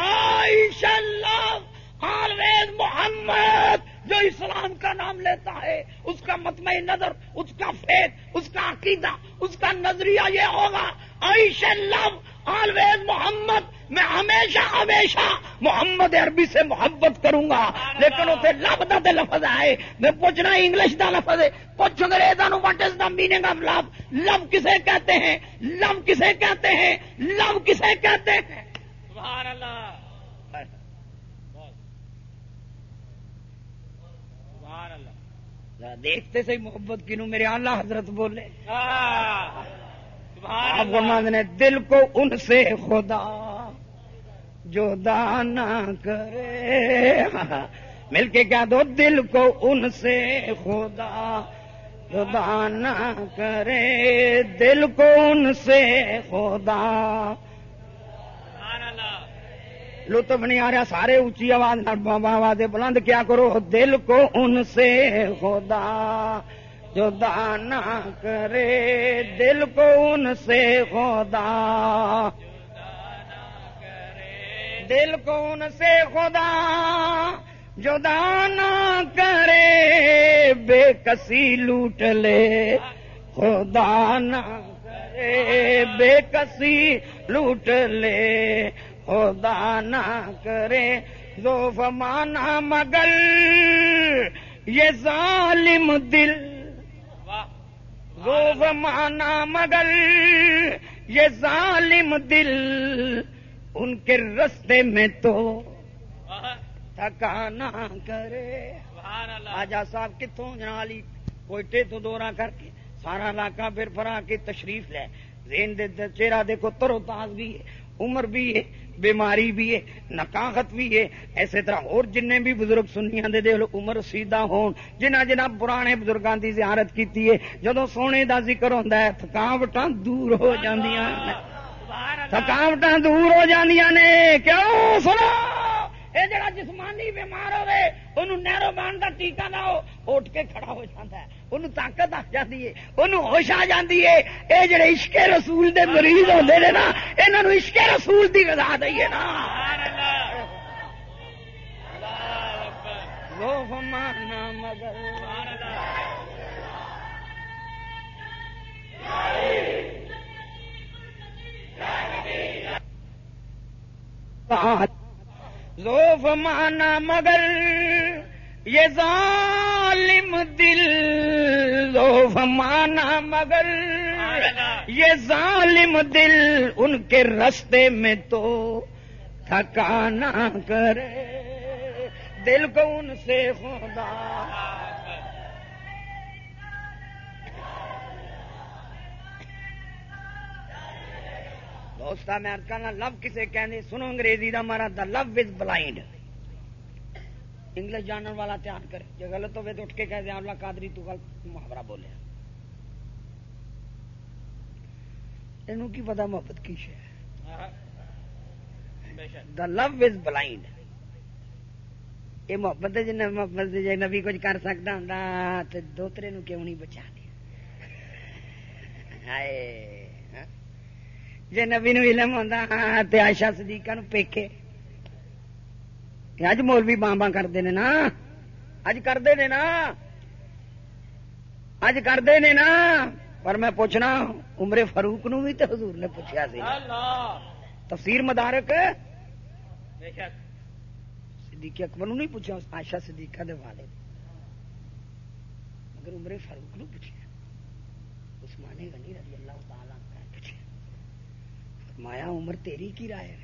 I shall love all with Muhammad جو اسلام کا نام لیتا ہے اس کا متمع نظر اس کا فیت اس کا عقیدہ اس کا نظریہ یہ ہوگا عیش لو آلویز محمد میں ہمیشہ ہمیشہ محمد عربی سے محبت کروں گا۔ لیکن اسے لب دا لفظ آئے میں پوچھنا انگلش دا لفظ ہے۔ پوچھ انگریزا نو what is the meaning of love love کسے کہتے ہیں؟ لو کسے کہتے ہیں؟ لو کسے کہتے ہیں؟ سبحان اللہ۔ دیکھتے سے محبت کنو میرے اللہ حضرت بولے. آپ نے دل کو ان سے خدا جو دانا کرے. مل کے کیا دو دل کو ان سے خدا جو دانا کرے. دل کو ان سے خدا. لطف نہیں آ رہا، سارے اونچی آواز آواز بلند کیا کرو، دل کو ان سے خدا جو دانا کرے، دل کو ان سے خدا دل کو ان سے خدا جو دانا کرے، بے کسی لوٹ لے، خدا نہ کرے، بے کسی لوٹ لے۔ خدا نہ کرے دو فمانا مگر یہ ظالم دل۔ دو فمانا مگر یہ ظالم دل۔ ان کے رستے میں تو تھکانا کرے۔ آجا صاحب کتوں جنالی؟ کوئٹے تو دورہ کر کے سارا علاقہ پھر فرا کے تشریف لے۔ زین دے چہرہ دیکھو ترو تاز بھی ہے عمر بھی ہے۔ بیماری بھی ہے نکاحت بھی ہے ایسے طرح اور جن بھی بزرگ سنیا دے دے عمر سیدھا ہون جنہ جنہ پرانے بزرگاں دی زیارت کیتی ہے جدو سونے دا ذکر ہوندا ہے تھکاوٹاں دور ہو جاندیاں تھکاوٹاں دور ہو جاندیاں نے کیوں سنو؟ یہ جڑا جسمانی بیمار ہوے انہوں نیرو بان کا ٹیکا لاؤ، اٹھ کے کھڑا ہو جاتا ہے۔ انہوں طاقت آ جاتی ہے انہوں ہوش آ جاتی ہے۔ یہ جڑے عشق رسول دے مریض ہوتے ہیں نا یہاں عشق رسول دی غذا دئیے نا۔ مگر زوف مانا مگر یہ ظالم دل، زوف مانا مگر یہ ظالم دل ان کے رستے میں تو تھکانا کرے، دل کو ان سے خدا دوست میں کہنا لو کسے کہنے سنو انگریزی دا مارا، دا لو از بلائنڈ انگلش جاننے والا تیار کرے جو غلط ہوئے تو اٹھ کے کہہ دیا اللہ قادری تو غلط محاورہ بولے۔ انہوں کی پتا محبت کی شے؟ دا لو از بلائنڈ یہ محبت جن محبت جی نبی کچھ کر سکتا ہوں تو دوترے نو کیوں نہیں بچا دیا جی نبی نو علم ہوتا ہاں آشا صدیقہ نو پیکے اج مولوی بامبا کرتے نا اج کرتے نے نا اج کرتے نے نا پر میں پوچھنا عمر فاروق نو بھی تو حضور نے پوچھا سی تفسیر مدارک صدیقی اکبر نو نہیں پوچھا آشا صدیقہ دے والے مگر عمر فاروق نو پوچھا عثمان غنی رضی اللہ تعالی مایا عمر تیری کی رائے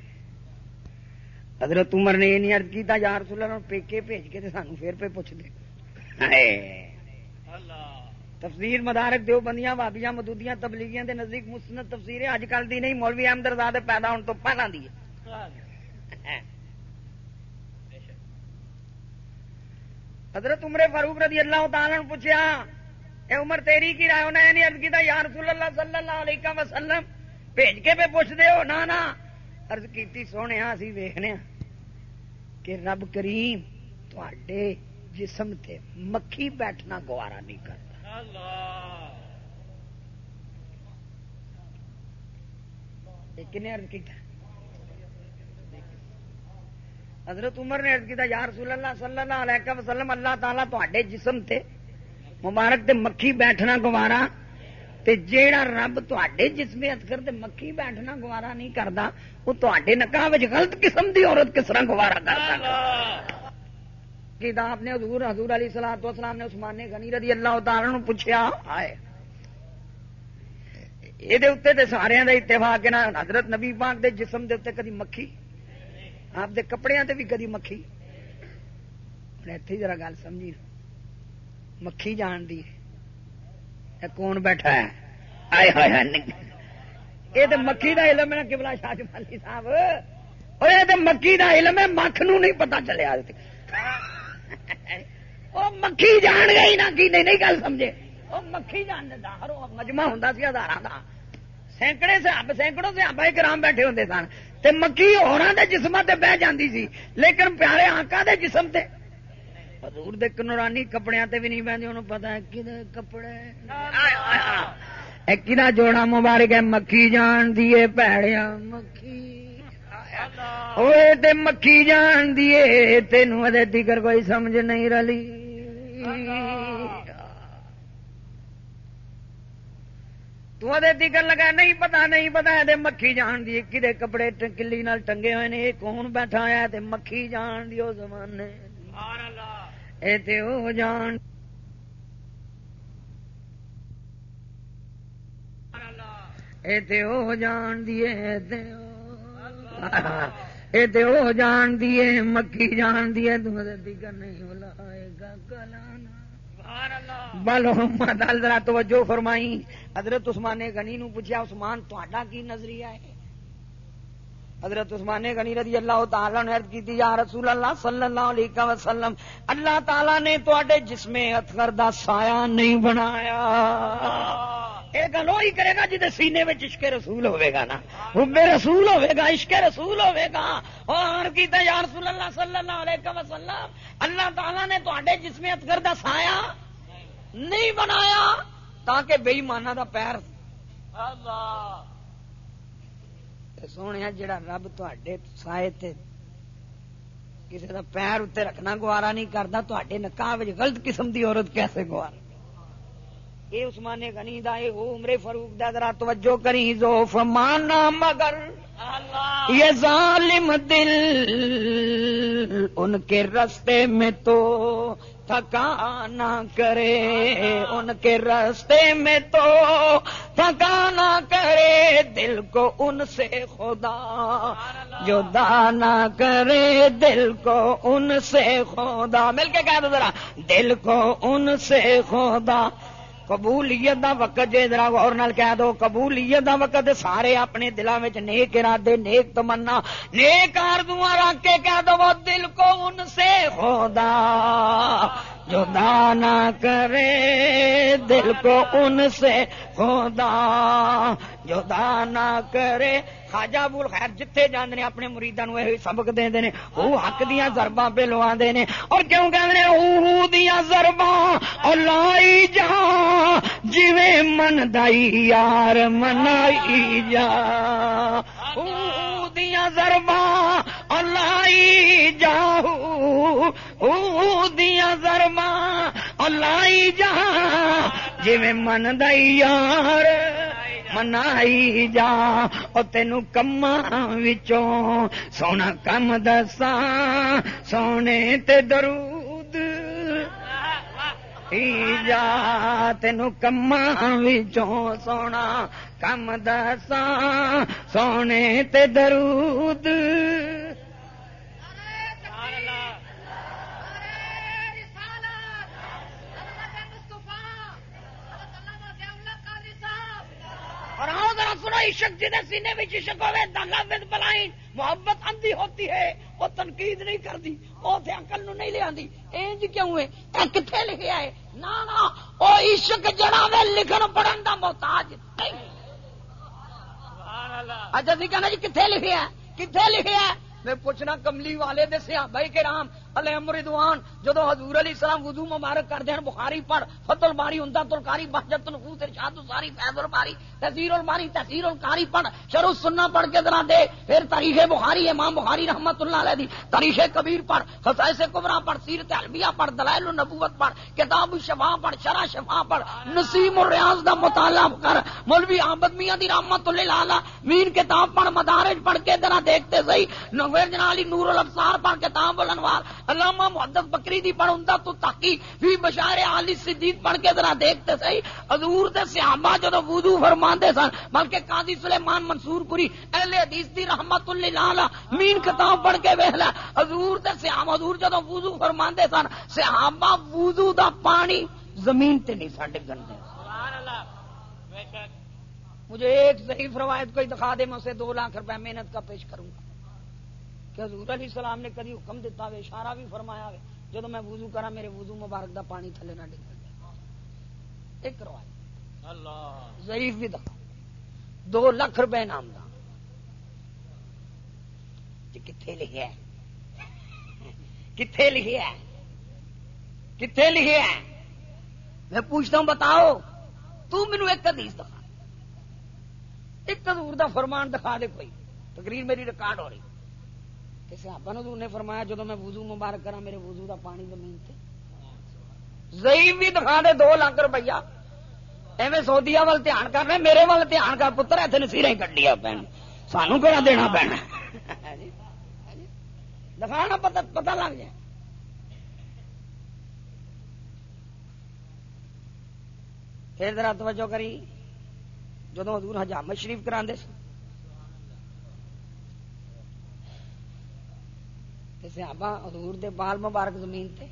حضرت عمر نے یہ نہیں ارد کیا یار سولہ پیکے بھیج کے سانو پھر پہ پوچھ دے۔ تفسیر مدارک دیو بندیاں، بابیاں، مدودیاں، تبلیغیاں دے نزدیک مسنت تفسیر ہے۔ اج کل دی نہیں، مولوی احمد رضا دے پیدا ہونے تو پہلا دی حضرت عمر فاروق رضی اللہ تعالی نے پوچھا اے عمر تیری کی رائے؟ انہیں نہیں ارد کیا یا رسول اللہ صلی اللہ علیہ وسلم بھیج کے پہ پوچھتے ہو نہ ارد کی سونے اسی ویخنے کہ رب کریم تے جسم تے مکھی بیٹھنا گوارا نہیں کرتا کن ارد کیا حضرت عمر نے ارد کیا یا رسول اللہ صلی اللہ علیہ وسلم اللہ تعالیٰ تے جسم تے مبارک تے مکھی بیٹھنا گوارا تے جیڑا رب تے جسم تے مکھی بیٹھنا گوارا نہیں کرتا وہ تے نکاح غلط قسم دی عورت کس طرح گوارا کرتا کتاب نے حضور حضور علی سلام تو اسلام نے عثمان غنی رضی اللہ تعالی پوچھا آئے یہ سارے کا اتفاق نا حضرت نبی پاک دے جسم دے کدی مکھی آپ دے کپڑے تے بھی کدی مکھی۔ اتنے ذرا گل سمجھی۔ مکھی جان دی کون بیٹھا ہے؟ آئے ہائے یہ تو مکھی کا علم ہے کبلا شاہ مالی صاحب۔ یہ تو مکھی کا علم ہے مکھ نو نہیں پتا چلیا وہ مکھی جان گئی نہ کی نہیں گل سمجھے۔ وہ مکھی جان دار مجمع ہوں سی ہزار کا سینکڑے سے سینکڑوں سے آبا کرام بیٹھے ہوں سن۔ تے مکھی ہونا دے جسم تے بہ جاندی سی لیکن پیارے آکا دے جسم تے حضور دے نورانی کپڑے تے بھی نہیں بہتے انہوں ہے کہ کپڑے کدا جوڑا مبارک ہے مکھی جان دیے پیڑیا مکھی تے مکھی جان دیے تینوں ادے تیکر کوئی سمجھ نہیں رلی تیکر لگا نہیں پتا نہیں پتا ہے مکھی جان دی کدے کپڑے کلی نال ٹنگے ہوئے نے کون بیٹھا ہے تے مکھی جان دی زمانے ایتے ہو جان۔ ایتے ہو جان دیے یہ تو وہ جان دیے مکی جان دیے دیگر نہیں بلائے گا کلانا۔ بل ذرا توجہ فرمائی۔ حضرت عثمان غنی نو پوچھا عثمان تا کی نظریہ ہے؟ حضرت عثمان غنی رضی اللہ تعالی نے عرض کی یا رسول اللہ صلی اللہ علیہ وسلم، اللہ تعالی نے تے جسم اتخر دا سایہ نہیں بنایا۔ یہ گل وہی کرے گا جی سینے میں عشق رسول ہوے گا نا۔ حب رسول ہوے گا، عشق رسول ہوے گا۔ اور کیتا یا رسول اللہ صلی اللہ علیہ وسلم، اللہ تعالی نے تے جسم اتخر دا سایہ نہیں بنایا تاکہ بے ایمانہ دا پیر۔ اللہ۔ سونے جڑا رب تے سائے کسی کا پیر اتنے رکھنا گوارا نہیں کرتا تے نکاح غلط قسم دی عورت کیسے گوارا یہ عثمان غنی دا اے عمر فاروق دا ذرا توجہ کری زو فمانا مگر یہ ظالم دل ان کے رستے میں تو تھکانا کرے، ان کے راستے میں تو تھکانا کرے، دل کو ان سے خدا، جو دانا کرے، دل کو ان سے خدا۔ مل کے کہہ دو ذرا، دل کو ان سے خدا۔ قبولیت دا وقت جے ذرا غور نال کہہ دو، قبولیت دا وقت سارے اپنے دلاں وچ نیک ارادے، نیک تمنا، نیک آرزواں رکھ کے کہہ دو دل کو ان سے خدا جو دانا کرے دل کو ان سے خدا جو دانا کرے خاجا بول خیر جتھے جانے اپنے مریداں نو یہ سبق دے دے او حق دیاں ضرباں پہ لوا دے نے۔ اور کیوں کہندے نے؟ او دیاں ضرباں۔ او لائی جا جویں من دائی یار، منائی جا۔ او دیاں ضرباں۔ او لائی جا او دیاں ضرباں۔ او لائی جا جویں من دائی یار، منائی جا تین کما سونا کم دسا سونے تے درود جا تین کما سونا کم دسا سونے تے درود اور ہاں ذرا سنو عشق جنہیں سینے میں عشق ہوئے دنگا ود بلائن محبت اندھی ہوتی ہے وہ تنقید نہیں کرتی وہ تے عقل نو نہیں لے آندی۔ اینج کیوں ہے؟ اے کتھے لکھیا ہے نا نا او عشق جڑا وے لکھن پڑھن دا محتاج نہیں اچھا سی کہنا جی کتھے لکھیا ہے کتھے لکھیا ہے میں پوچھنا کملی والے دے صحابہ کرام علیہ مردوان جدو حضور علی السلام وضو مبارک کر دین، بخاری پڑھ فتل باری ہوں تلکاری بہجت نفوس، ارشاد ساری فیض الباری تحصیر الباری تحصیر الکاری پڑھ شروع سننا پڑھ کے ذرا دے، پھر تاریخ بخاری، امام بخاری رحمت اللہ علیہ دی، تاریخ کبیر پڑھ خسائس کبرا پڑھ، سیرت البیہ پڑھ، دلائل النبوت پڑھ، کتاب الشفا پڑھ، شرح شفا پڑھ، نسیم الریاض دا مطالعہ کر، مولوی احمد میاں دی رحمت اللہ علیہ مین کتاب پڑھ، مدارج پڑھ کے ذرا دیکھتے صحیح، نویر جنالی نور الابصار پڑھ، کتاب الانوار علامہ محدث بکری دی پڑھ ہوندا تو تاکي بھی بشار علی صدیق پڑھ کے ذرا دیکھتے صحیح۔ حضور دے صحابہ جدو وضو فرماندے سن بلکہ قاضی سلیمان منصور پوری اہل حدیث دی رحمت اللہ مین کتاب پڑھ کے ویکھ لے۔ حضور دے صحابہ حضور جدو وضو فرماندے سن صحابہ وضو دا پانی زمین تے نہیں سبحان اللہ بے شک۔ مجھے ایک ضعیف روایت کوئی دکھا دے میں اسے دو لاکھ روپے محنت کا پیش کروں گا۔ کہ حضور علیہ السلام نے کدی حکم دیتا ہوئے اشارہ بھی فرمایا ہوئے جب میں وضو کرا میرے وضو مبارک دا پانی تھلے نہ ڈگ ایک روایت۔ ضعیف بھی دکھا دو لاکھ روپے نام دا۔ جی کتنے لکھے کتنے لکھے کتنے لکھے میں پوچھتا ہوں بتاؤ۔ تو مینو ایک حدیث دکھا۔ ایک حضور دا فرمان دکھا دے کوئی۔ تقریر میری ریکارڈ ہو رہی۔ کسی آپ نے فرمایا جب میں وضو مبارک کرا میرے وضو دا پانی زمین تے۔ ضعیف بھی دکھا دے دو لاکھ روپیہ۔ ایویں سعودیا وال دھیان کر رہے میرے وال دھیان کر پتر اتنے سیرے کٹیا پین سانو کہنا دینا پینا دکھانا پتا پتا لگ جائے۔ پھر ذرا توجہ کری۔ جدو حضور حجامت شریف کرا سن صحابہ حضور دے بال مبارک زمین تے۔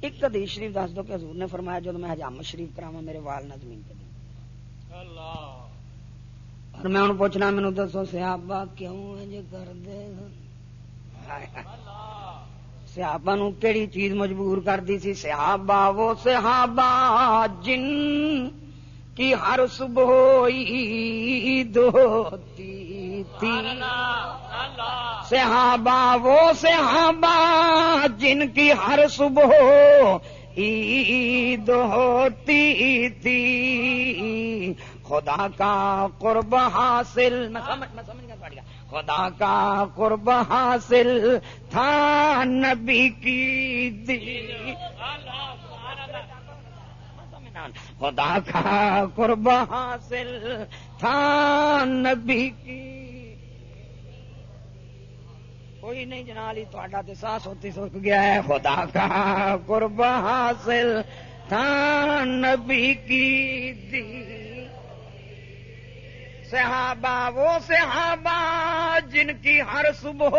ایک حدیث شریف دس دو کہ حضور نے فرمایا جب میں حجام شریف کراوا میرے وال نہ زمین پہ اور میں ہوں پوچھنا مینو دسو صحابہ کیوں انج کر دے صحابہ نو کیڑی چیز مجبور کر دی سی؟ صحابہ وہ صحابہ جن کی ہر صبح ہوتی تھی صحابہ وہ صحابہ جن کی ہر صبح عید ہوتی تھی۔ خدا کا قرب حاصل میں سمجھ پڑ گیا۔ خدا کا قرب حاصل تھا نبی کی دی خدا کا قرب حاصل تھا نبی کی کوئی نہیں جنالی تھوڑا تو ساس ہوتی سک گیا ہے، خدا کا قرب حاصل تھا نبی کی دی صحابہ وہ صحابہ جن کی ہر صبح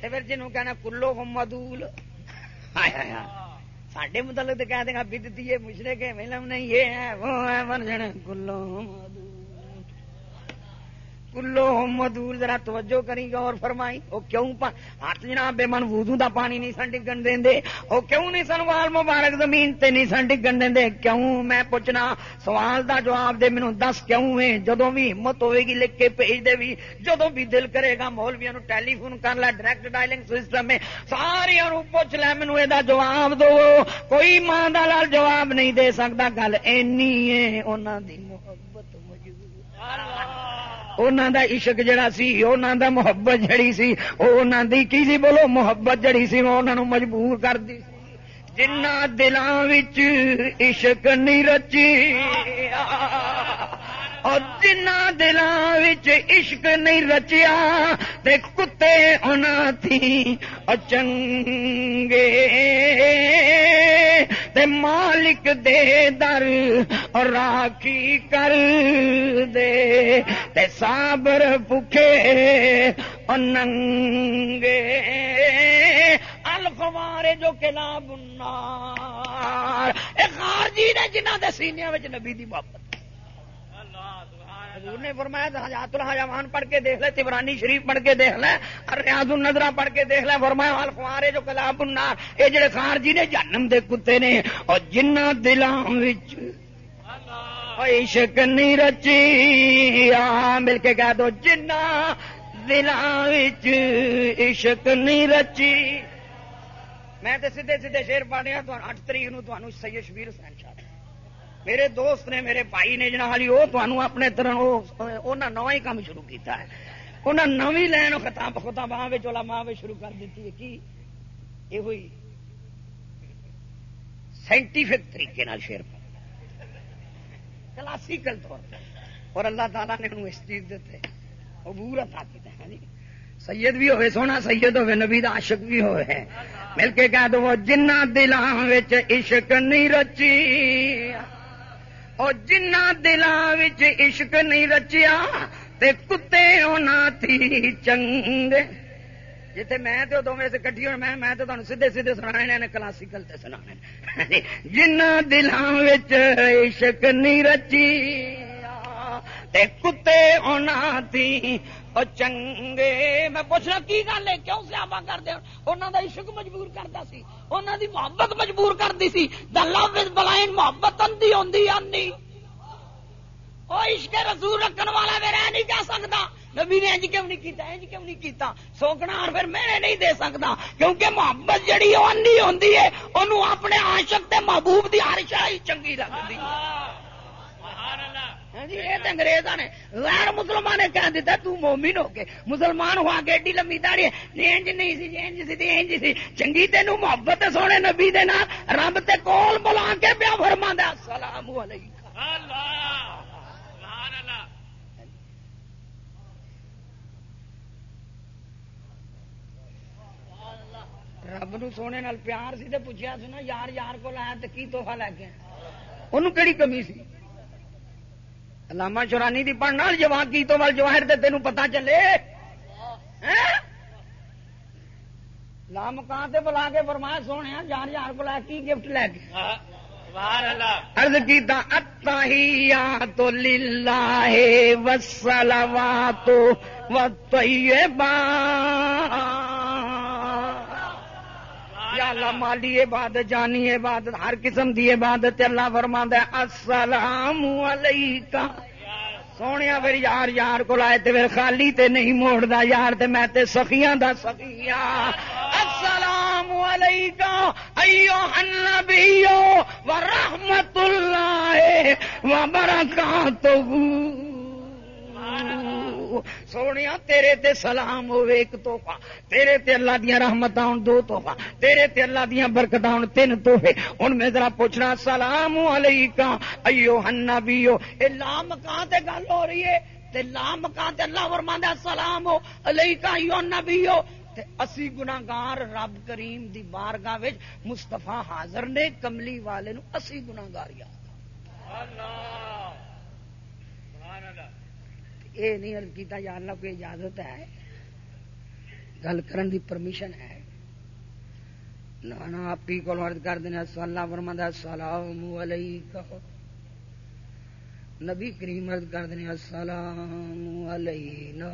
پھر جنہوں کہنا کلو ہم مدول۔ سڈے متعلق کہہ دیں گا، بدتی ہے مشرے کے ملم نہیں، یہ ہے، وہ ہے من جنے کلو مدول۔ کلو مدور ذرا توجہ کری اور فرمائی وہ کیوں ہاتھ جناب بے من وضو دا پانی نہیں سن ڈگن دیں دے وہ کیوں نہیں سن وال مبارک زمین تے نہیں سن ڈگن دیں دے کیوں میں پوچھنا، سوال دا جواب دے مینوں دس کیوں ہے؟ جدوں بھی ہمت ہوے گی لکھ کے بھیج دے بھی جدوں بھی دل کرے گا مولویاں نو ٹیلی فون کر لے ڈائریکٹ ڈائلنگ سسٹم میں سارے نو پوچھ لے مینوں اے دا جواب دو۔ کوئی ماں دا لال جواب نہیں دے سکدا۔ گل اینی ہے، انہاں دی محبت موجود اللہ۔ دا عشق جڑا سی انہوں دا محبت جڑی سی وہ دی کی سی بولو محبت جڑی سی وہ انہوں مجبور کر دی جنہ دلان عشق نہیں رچی اور جنہ دلان عشق نہیں رچیا تے کتے ہونا تھی چنگے۔ تے مالک دے در اور راکھی کر دے۔ تے سابر بکھے اور ننگے۔ الفوارے جو کلا بنار۔ اے خارجی نے جنہ دے سینیاں وچ نبی دی محبت۔ حضور نے فرمایا حجات الحجوان پڑھ کے دیکھ لے، تبرانی شریف پڑھ کے دیکھ لے ریاض النظرہ پڑھ کے دیکھ لے، فرمایا الفوارے جو کلاب النار، اے جڑے خارجی نے جنم دے کتے نے، اور جنہ دلاں وچ عشق نہیں رچی مل کے کہہ دو جنہ دلاں وچ عشق نہیں رچی۔ میں تے سیدھے سیدھے شیر پڑھ رہا تو اٹھ تاریخ نو تانوں سید شبیر حسین شاہ۔ میرے دوست نے، میرے بھائی نے جنا حالی وہ تمہوں اپنے طرح نو ہی کام شروع کیتا ہے۔ انہیں نوی لین خطاب خطاب چولا ماں شروع کر دیتی ہے کی یہ ہوئی سائنٹیفک طریقے شیر پر کلاسیکل طور پر اور اللہ تعالیٰ نے انہوں اس چیز دیتے عبور عطا کیتا ہے۔ جی سید بھی ہوئے، سونا سید ہوئے، نبی دا عاشق بھی ہوئے مل کے کہہ دو، جنہ دلان عشق نہیں رچی۔ اور جنہ دلان عشق نہیں رچیا تے کتے ہونا تھی چنگ۔ جیتے میں تو دونوں سے کٹھی ہوں، میں میں تو تمہیں سیدھے سیدھے سنا نے، کلاسیکل تے سنا جنہ دلان عشق نہیں رچی تے کتے ہونا تھی اور چنگے میں پوچھنا کی گل ہے کیوں سیابا کرتے انہوں دا عشق مجبور کرتا سی انہوں دی محبت مجبور کرتی سی دا لو از بلائن محبت اندھی ہوندی آنی وہ عشق رسول رکھن والا میرا نہیں کہہ سکتا نبی نے انج کیوں نہیں کیتا انج کیوں نہیں کیتا سوکنا اور پھر میں نہیں دے سکتا کیونکہ محبت جڑی وہ اندھی ہوندی ہے انہوں اپنے عاشق تے محبوب دی ہر شاہی چنگی لگتی ہاں جی یہ انگریز نے غیر مسلمان نے کہہ دیتا، تو مومن ہو کے، مسلمان ہوا کے ایڈی لمبی داڑی جی، انج نہیں سی جی، انج سی جی، انج سی۔ چنگی تین محبت سونے نبی دے نال، رب تے کول بلا کے پیا فرما دیا السلام علیکم. رب نو سونے نال پیار سی تے پوچھا سنا، یار یار کو لایا تو کی توحفہ لے کے انہوں کہڑی کمی سی؟ علامہ شورانی دی پڑھنا جوان کی تو ول جواہر تے تینوں پتہ چلے؟ لام کہاں تے بلا کے فرمایا سونے یار یار بلا کی گفٹ لے کے؟ ارد کیتا اتحیات للہ والصلوات والطیبات۔ یا اللہ مالی عبادت، جانی عبادت، ہر قسم دی عبادت اللہ فرماندا ہے، السلام علیکم۔ سونے پھر یار یار کو لائے پھر خالی تے نہیں موڑدا یار تے میں تے سخیاں دا سخیا السلام علیکم ایو النبیو ورحمت اللہ وبرکاتہ سونے تیرے تے سلام ہوئے ایک توحفہ تیرے تے اللہ دیا رحمت آن دو توحفہ تیرے تے اللہ دیا برکت آن تین توحفے ہوں میں ذرا پوچھنا، سلام علیکم، ایو ہنا بیو اے لام کہاں تے گل ہو رہی ہے؟ تے لام کہاں تے اللہ فرماندا سلام ہو علیکم، ایو نبیو تے اسی گناگار رب کریم دی بارگاہ وچ مصطفی حاضر نے، کملی والے نو اسی گناگار یاد اللہ۔ یہ نہیں ارد کیتا یا اللہ کوئی اجازت ہے۔ گل کرن دی پرمیشن ہے۔ نہ آپ ہی کو ارد کر دینا اللہ فرمند السلام علیکم. نبی کریم ارد کر دینا السلام علینا.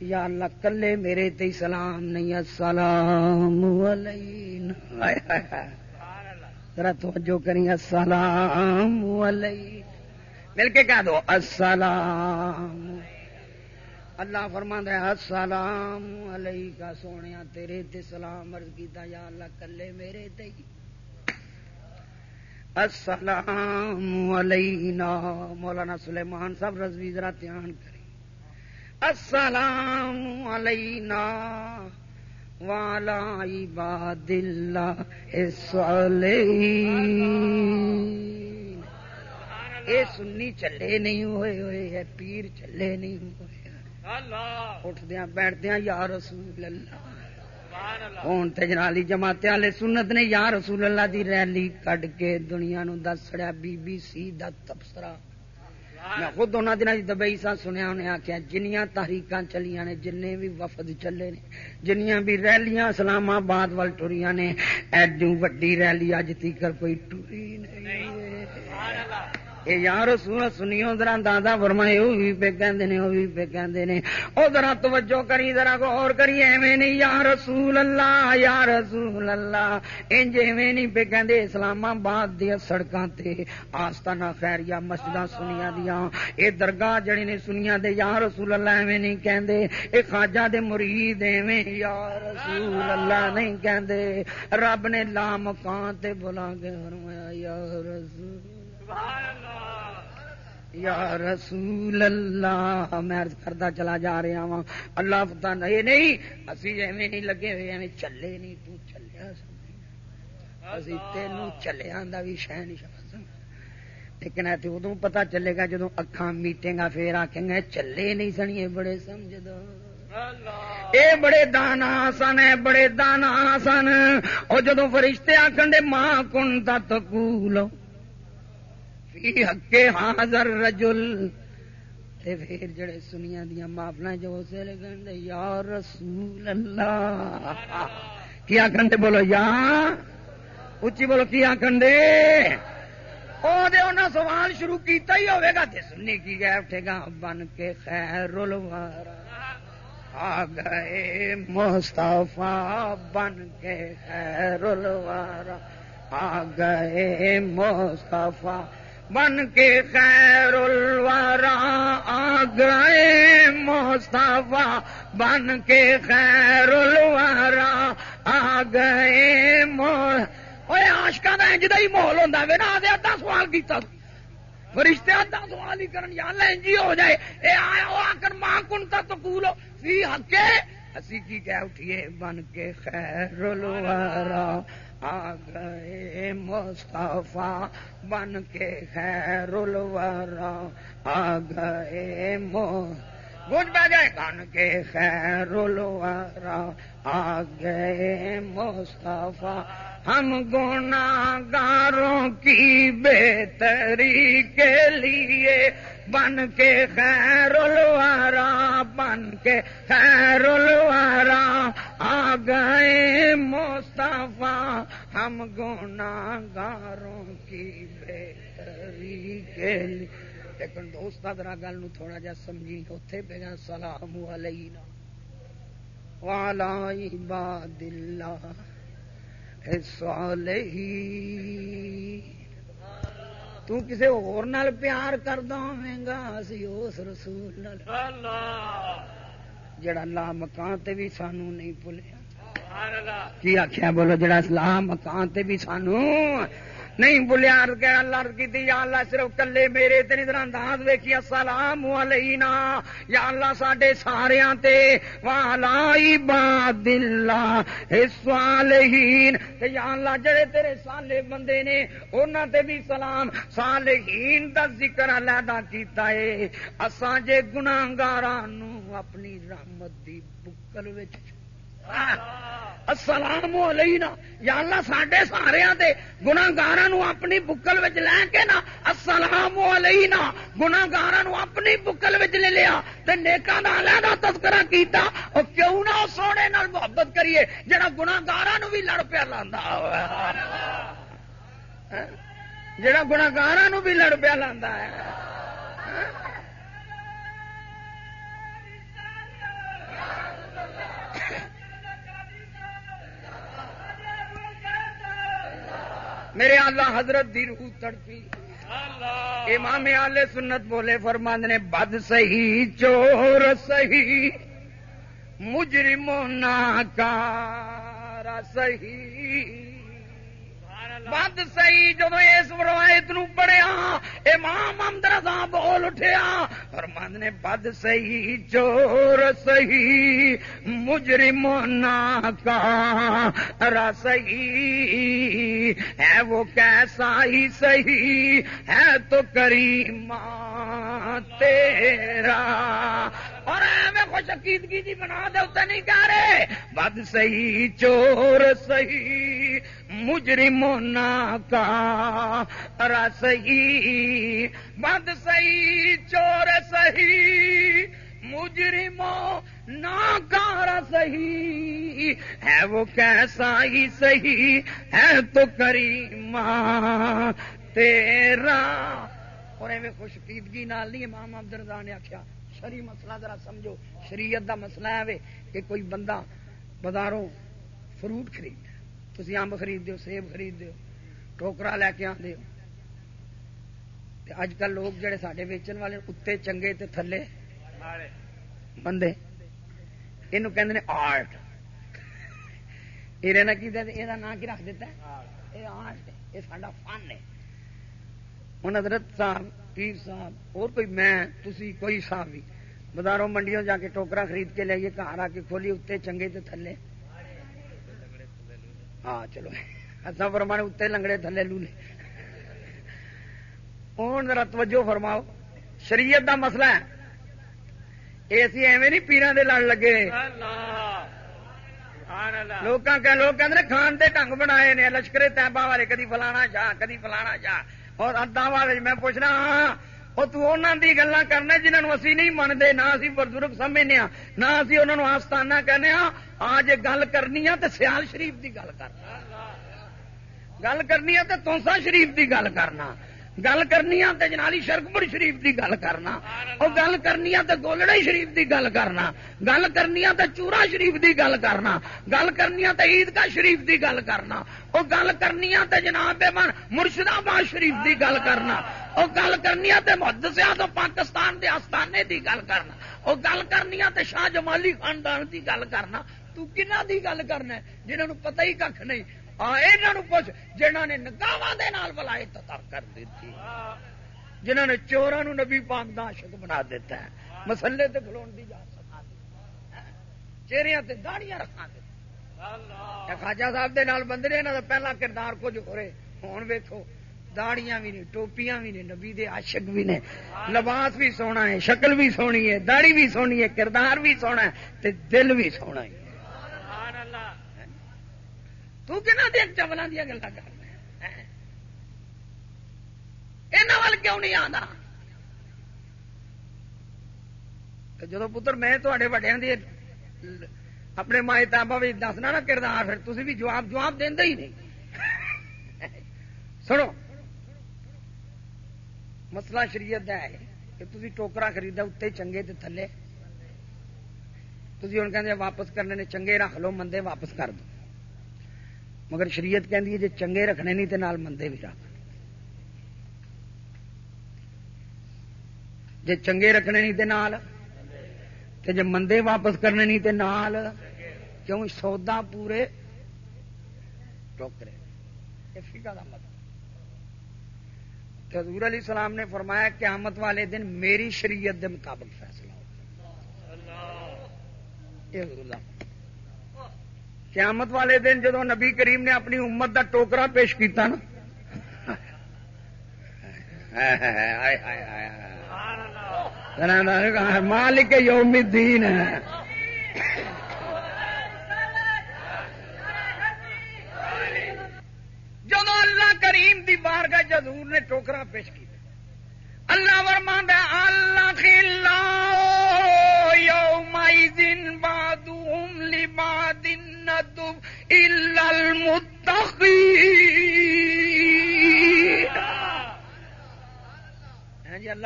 یا اللہ، کلے میرے تے سلام نہیں السلام علینا. ذرا توجہ کریں السلام علینا مل کے کہہ دو، السلام۔ اللہ فرما ہے، السلام علیکہ سونے تیرے تے سلام عرض کیتا، یا اللہ کلے میرے تے۔ السلام علینا، مولانا سلیمان صاحب رضوی ذرا دھیان کریں۔ السلام علینا والا عباد اللہ الصالحین اے سنی چلے نہیں ہوئے ہوئے پیر چلے نہیں ہوئے۔ اٹھدیا بیٹھدیا یا رسول اللہ۔ ہوں تجرالی جماعت والے سنت نے یا رسول اللہ دی ریلی کڈ کے دنیا نو دس بی بی سی دا تبصرہ۔ میں خود انہوں دن دبئی سا سنیا انہیں آخیا جنیاں تحریک چلیاں نے جن بھی وفد چلے نے جنیاں بھی ریلیاں اسلام آباد وال ٹریاں نے۔ ایڈو وڈی ریلی اج تیکر کوئی ٹری نہیں اے یار سونا سنیو ذرا دادا فرمائے وہ بھی پہ کہندے نے وہ بھی پہ کہندے نے۔ او ذرا توجہ کری، ذرا غور کری، ایویں نہیں یا رسول اللہ، یا رسول اللہ۔ انج ایویں نہیں پہ کہندے اسلام آباد دی سڑکاں تے، آستانہ خیریہ مسجداں سنیاں دیاں۔ اے درگاہ جڑی نے سنیاں دے، یا رسول اللہ ایویں نہیں کہندے۔ اے خواجہ دے مرید ایویں، یا رسول اللہ نہیں کہندے۔ رب نے لا مکان تے بلا کے فرمایا، یا رسول سبحان اللہ۔ یا رسول اللہ میں عرض کرتا چلا جا رہا وا اللہ پتا نہیں نہیں اسی ایویں نہیں لگے ہوئے ایویں چلے نہیں تو چلیا اسی تینوں چلیا بھی شہ نہیں لیکن ایسے ادو پتا چلے گا جدو اکھان میٹے گا پھر آخیں گے چلے نہیں سنیے بڑے سمجھ دو اے بڑے دانا سن بڑے دانا سن۔ اور جدو فرشتے آخر ماں کن تکول حقے حاضر رجل۔ تے پھر جڑے سنیا دیا مافلا جو اسے لگن دے، یا رسول اللہ۔ کیا کھنڈے بولو، یا۔ اچھی بولو کیا کھنڈے او دے انہاں سوال شروع کیتا ہی ہوئے گا تے سنی کی گئے اٹھے گا، بن کے خیر الوارا آ گئے مصطفیٰ، بن کے خیر الوارا آ گئے مصطفیٰ بن کے خیر الورا آ گئے مصطفیٰ، بن کے خیر الورا آ گئے آشکا کا انج ہی ماحول ہوتا وے نہ ادھا سوال کیا فرشتے ادھا سوال ہی کرن، یا لینجی ہو جائے۔ اے آیا آ کر ماں کن تا تو کولو فی حقے، اسی کی کہہ اٹھیے، بن کے خیر الورا آ گئے مصطفیٰ بن کے خیر الورا آ گئے مو گج بجے بن کے خیر الورا آ گئے مصطفیٰ، ہم گونا گاروں کی بہتری کے لیے بن کے خیر الوارا بن کے خیر الوارا آ گئے مصطفیٰ، ہم گونا گاروں کی بہتری کے لیے۔ لیکن دوست ادرا گل نو تھوڑا جا سمجھی اتے پہ گیا سلام علینا۔ والا عباد اللہ صالحی تو کسے اور نال پیار کردا ہوویں گا اسی اس رسول جڑا اللہ مکان تے بھی سانو نہیں بھولیا کی آخیا بولو جڑا اللہ مکان تے بھی سانو نہیں بولیا اللہ کی یا اللہ صرف کلے میرے تین طرح انداز ویکھی، السلام علینا، یا اللہ ساڈے سارے تے والا عباد اللہ صالحین تے یا اللہ جڑے تیرے سالے بندے نے، انہاں تے بھی سلام صالحین دا ذکر علیحدہ کیتا ہے اساں جے گناہگاراں نو اپنی رحمت دی بکل وچ السلام علینا۔ یا اللہ، ساڈے سارے گناگار اپنی بکل وچ لے کے نا، السلام علینا۔ گناگار اپنی بکل وچ لے لیا۔ نیکا کا علیحدہ تذکرہ کیتا۔ اور کیوں نہ سونے نال محبت کریے، جڑا گناگار بھی لڑ پیا لانا جڑا گناگار بھی لڑ پیا لانا ہے۔ میرے اللہ حضرت دی روح تڑپی۔ امام آلے سنت بولے فرمند نے بد سہی چور سہی مجرموں ناکارا سہی بد سی جب اس روایت نو پڑھیا، امام امدر بول اٹھیا اور من نے بد سی چور سہی مجرم کا ہے وہ کیسا ہی صحیح، ہے تو کریم تیرا۔ اور میں خوش عقیدگی جی بنا دے اتنے نہیں کہہ رہے، بد صحیح، چور صحیح مجرموں کا۔ رسی بد صحیح چور صحیح مجرموں ناکار صحیح ہے وہ کیسا ہی صحیح ہے تو کریم تیرا۔ اور ایویں خوشقیدگی نال نہیں، امام عبد الرضا نے آخیا شری مسئلہ ذرا سمجھو، شریعت دا مسئلہ ہے کہ کوئی بندہ بازاروں فروٹ خرید۔ تھی امب خرید سیب خرید ٹوکرا لے کے آدھے اج کل لوگ جڑے سڈے ویچن والے اتنے چنگے تے تھلے بندے یہ آرٹ۔ یہ نام کی رکھ دیتا ہے۔ یہ آرٹ یہ سا فن ہے۔ ہوں حضرت صاحب، پیر صاحب، اور کوئی میں تھی کوئی صاحب بھی، بازاروں منڈیوں جا کے ٹوکرا خرید کے لے لائیے گھر آ کے کھولی اتنے چنگے تے تھلے۔ ہاں چلو۔ اصا فرما اتنے لنگڑے تھلے لولے۔ ہوں ذرا توجہ فرماؤ۔ شریعت دا مسئلہ ہے۔ اسی ایویں نہیں پیران دے لڑ لگے۔ لوگ کہ کھان دے ڈنگ بنائے نے، لشکر تیبا والے، کدی فلانا شاہ، کدی فلانا شاہ۔ اور ادا والے، میں پوچھنا ہاں وہ تنا دی گلا کرنا جنہوں اسی نہیں منتے نہ اسی بزرگ سمجھنے نہ اسی انہوں آستانہ کہنے آج گل کرنی ہے تو سیال شریف دی گل کرنا۔ گل کرنی ہے تو تونسا شریف دی گل کرنا۔ گل کرنی تے جنالی شرکپور شریف دی گل کرنا وہ گل کرنی تے گولڑے شریف دی گل کرنا، گل کرنی تے چورا شریف دی گل کرنا، گل کرنی تے عیدگاہ شریف دی گل کرنا وہ گل کرنی تے جناب من مرشد آباد شریف دی گل کرنا وہ گل کرنی تے محدثیا تو پاکستان دے آستانے دی گل کرنا وہ گل کرنی تے شاہ جمالی خاندان دی گل کرنا، تو کنہ دی گل کرنا جنہوں پتہ ہی کھ نہیں پوچھ نے نگاہ بلائی تتا کر دیتی۔ جنہوں نے چورا نبی پاک دا عاشق بنا دیتا ہے۔ مسلے تے کھلون دی جا سکا چہرے تے داڑیاں رکھا دیتا خاجا صاحب دے نال بندے نے انہوں پہلا کردار کچھ ہو رہے ہوں ویکو داڑیاں بھی نے، ٹوپیاں بھی نے، نبی دے عاشق بھی نے۔ لباس بھی سونا ہے، شکل بھی سونی ہے داڑی بھی سونی ہے، کردار بھی سونا ہے، تے دل بھی سونا ہے۔ تو کہنا اچھا دیا چبلوں دیا گلا کر یہاں کیوں نہیں آتا جدو پتر میں تے وڈیا اپنے مائے تابا بھی دسنا نا کردار پھر تھی بھی جواب جواب دینا ہی نہیں۔ سنو، مسئلہ شریعت ہے کہ تھی ٹوکرا خریدا اتنے چنگے تے تھلے۔ تھی ہوں کہ واپس کرنے نے چنگے رکھ لو، مندے واپس کر دو۔ مگر شریعت کہ جی چنگے رکھنے نہیں تے نال مندے بھی رکھ جی چنگے رکھنے نہیں تے نال، تے جب مندے واپس کرنے نہیں تے نال، کیوں سودا پورے ٹوکرے فکا کا مطلب۔ حضور علیہ السلام نے فرمایا، قیامت والے دن میری شریعت دے مطابق فیصلہ ہو قیامت والے دن جدو نبی کریم نے اپنی امت دا ٹوکرا پیش کیتا نا۔ مالک یوم الدین۔ ہے جب اللہ کریم دی بار کا جدور نے ٹوکرا پیش کیا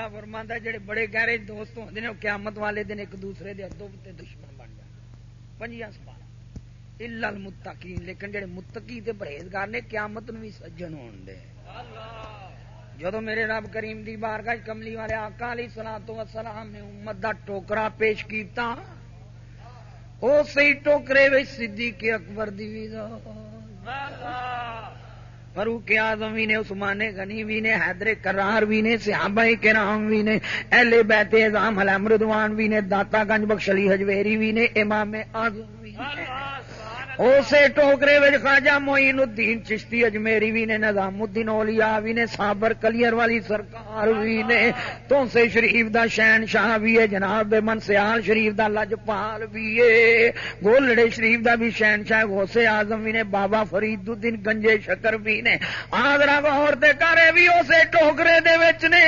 اللہ ورما جڑے بڑے گہرے دوست ہوتے ہیں قیامت والے دن ایک دوسرے دے ادو دشمن بن جائے۔ پنجیا سوال المتقین لیکن جڑے متقی تے پرہیزگار نے، قیامت نو بھی سجن ہون دے۔ جدو میرے رب کریم دی بارگاہ کملی والے آقا علیہ الصلوۃ والسلام نے امت دا ٹوکرا پیش کیتا او سی ٹوکرے وچ صدیق اکبر دی وی فاروق اعظم بھی نے، عثمان غنی بھی نے، حیدر کرار بھی نے، صحابہ کرام بھی نے، اہل بیت اعظم حلام ردوان بھی نے، داتا گنج بخش علی حجویری بھی نے، امام اعظم بھی نے۔ اسے ٹوکرے خواجہ موئین الدین چشتی اجمیری بھی نے نظام الدین اولیاء بھی نے صابر کلیئر والی سرکار بھی نے تو سے شریف دا شہن شاہ بھی ہے جناب منسیال شریف دا لجپال بھی ہے گولڑے شریف دا بھی شہن شاہ غوث اعظم بھی نے بابا فرید الدین گنجے شکر بھی نے آدرا غور دے کرے بھی اسے ٹوکرے دے وچ نے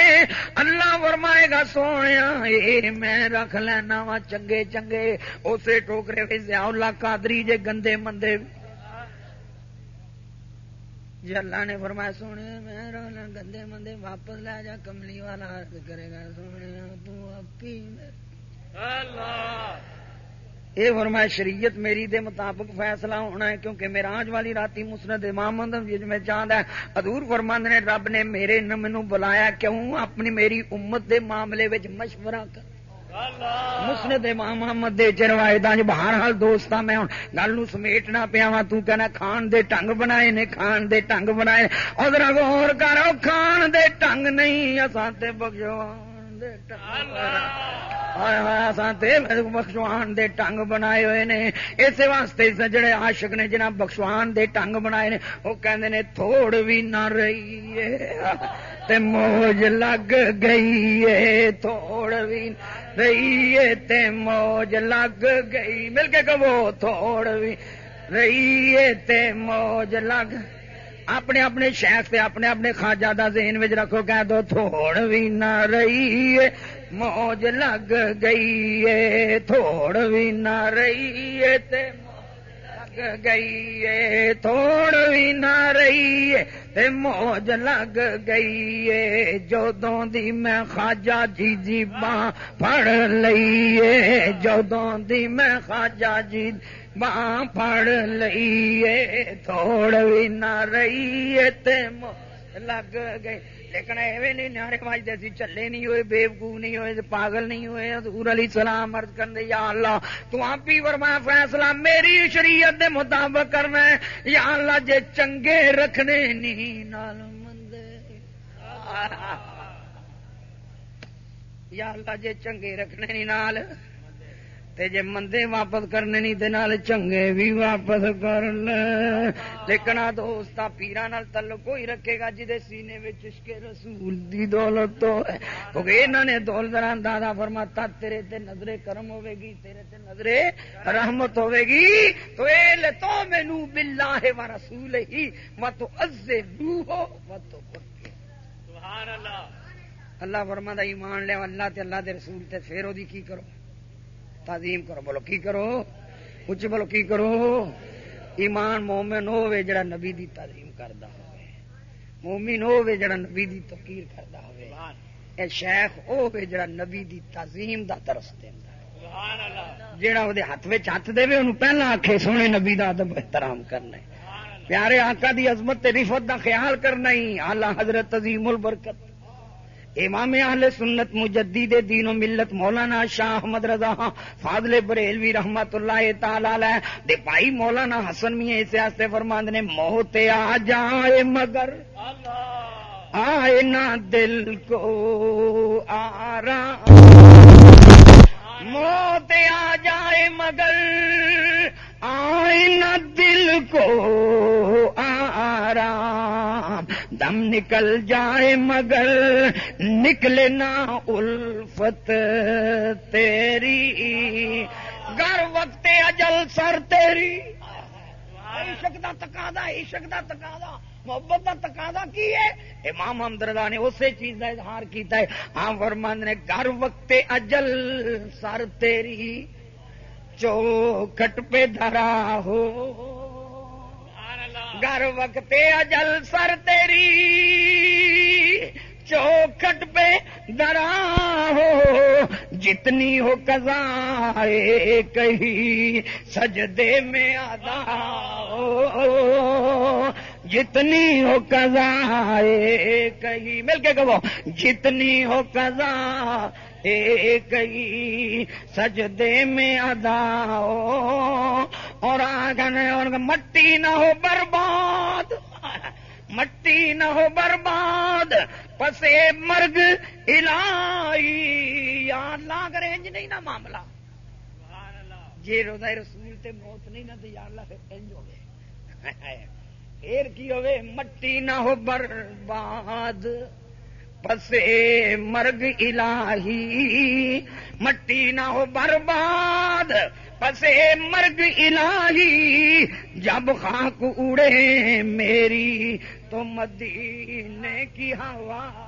اللہ فرمائے گا سونے اے میں رکھ لینا وا چنگے چنگے اسے ٹوکرے وچ ضیاء اللہ قادری جے گندے مندے جی اللہ نے فرمایا سونے میں گندے مندے واپس لے جا کملی والا کرے گا سونے یہ فرمایا شریعت میری دے مطابق فیصلہ ہونا ہے کیونکہ میرا آج والی رات مسند امام جس میں چاند ہے ادور فرمند نے رب نے میرے مینو بلایا کیوں اپنی میری امت دے معاملے مشورہ کر مسند امام محمد دے چروائے بہر حال دوست میں ہوں۔ گل نو سمیٹنا پیا وا تنا کھان دے ٹنگ بنائے نے، کھان دے ٹنگ بنائے۔ ادھر غور کرو، کھان دے ٹنگ نہیں، اساں تے بخشوان دے ٹنگ بخشوان دے ٹنگ بنائے ہوئے نے۔ اس واسطے جڑے عاشق نے جناب بخشوان دے ٹنگ بنائے نے۔ وہ کہندے نے، تھوڑ بھی نہ رہی تے موج لگ گئی ہے، تھوڑ بھی رہی ہے تے موج لگ گئی مل کے کبو تھوڑ بھی رہی تے موج لگ اپنے اپنے شیخ تے اپنے اپنے خاجہ دا ذہن وچ رکھو کہہ دو تھوڑ بھی نہ رہی ہے موج لگ گئی ہے تھوڑ بھی نہ رہی ہے تے لگ گئی ہے تھوڑ بھی نہ رہی ہے تے موج لگ گئی ہے جدوں دی میں خواجہ جی جی باں پڑ لئیے جدوں دی میں خواجہ جی باں پڑ لئیے تھوڑ بھی نہ رہی ہے تے موج لگ گئی لیکن ایویں نہیں نعرے بجتے سی چلے نہیں ہوئے بےوقوف نہیں ہوئے پاگل نہیں ہوئے حضور علی سلام مرد کرنے یا اللہ تو آپ ہی ورما فیصلہ میری شریعت دے مطابق کرنا ہے یا اللہ جے چنگے رکھنے نہیں نال یا اللہ جے چنگے رکھنے نہیں نال تے جے مندے واپس کرنے نہیں دے نال چنگے بھی واپس کر لے۔ لیکن دوستا پیرا نال تعلق کوئی رکھے گا جدے سینے وچ عشق رسول دی دولت تو۔ ہے کیونکہ انہاں نے دول دران دادا فرماتا تیرے تے نظر کرم ہوے گی تیرے تے نظر رحمت ہوے گی۔ تو اے لے تو مینو باللہ و رسول ہی و تو عز ہو و تو سبحان اللہ۔ اللہ فرماتا ایمان لے اللہ تے اللہ دے رسول تے پھر او دی کی کرو؟ تعظیم کرو، بولو کی کرو؟ اچ بولو کی کرو؟ ایمان مومن ہوے جڑا نبی دی تعظیم کردا ہوے مومن ہوے جڑا نبی دی توقیر کردا ہوے اے شیخ ہوے جڑا نبی دی تعظیم دا درس دیندا جیڑا وہ ہاتھ میں ہاتھ دے انہوں پہلا آخے سونے نبی دا ادب احترام کرنا پیارے آقا دی عظمت تے رفت دا خیال کرنا ہی۔ آلہ حضرت عظیم البرکت۔ امام اہل سنت مجدد دین و ملت مولانا شاہ احمد رضا فاضل بریلوی رحمت اللہ تعالی دے بھائی مولانا حسن میاں اس واسطے فرماند نے موت آ جائے مگر آئے نہ دل کو آرام۔ موت آ جائے مگر آئے نہ دل کو آرام۔ دم نکل جائے مگر نکلے نہ الفت تیری۔ گر وقت اجل سر تیری۔ عشق دا تقاضا عشق دا تقاضا۔ محبت کا تقاضا کی ہے؟ امام محمد نے اسی چیز کا اظہار کیتا ہے۔ ہاں فرمند نے، گھر وقت اجل سر تیری۔ چوکھٹ پہ دھرا ہو گھر وقت اجل سر تیری چوکھٹ پہ درا ہو جتنی ہو کزا کہیں سجدے میں آدھا ہو جتنی ہو کزا کہیں مل کے کہو جتنی ہو کزا کہیں سجدے میں ادا ہو اور آگے مٹی نہ ہو برباد۔ مٹی نہ ہو برباد، پسے مرگ الہی۔ یا اللہ کرے انج نہیں نا معاملہ۔ جی روزہ رسول تے موت نہیں نہ یا اللہ پھر انج ہوے پھر کی ہوے مٹی نہ ہو برباد۔ پسے مرگ الہی، مٹی نہ ہو برباد۔ پسے مرگ الہی، جب خاک اڑے میری تو مدینے کی ہوا۔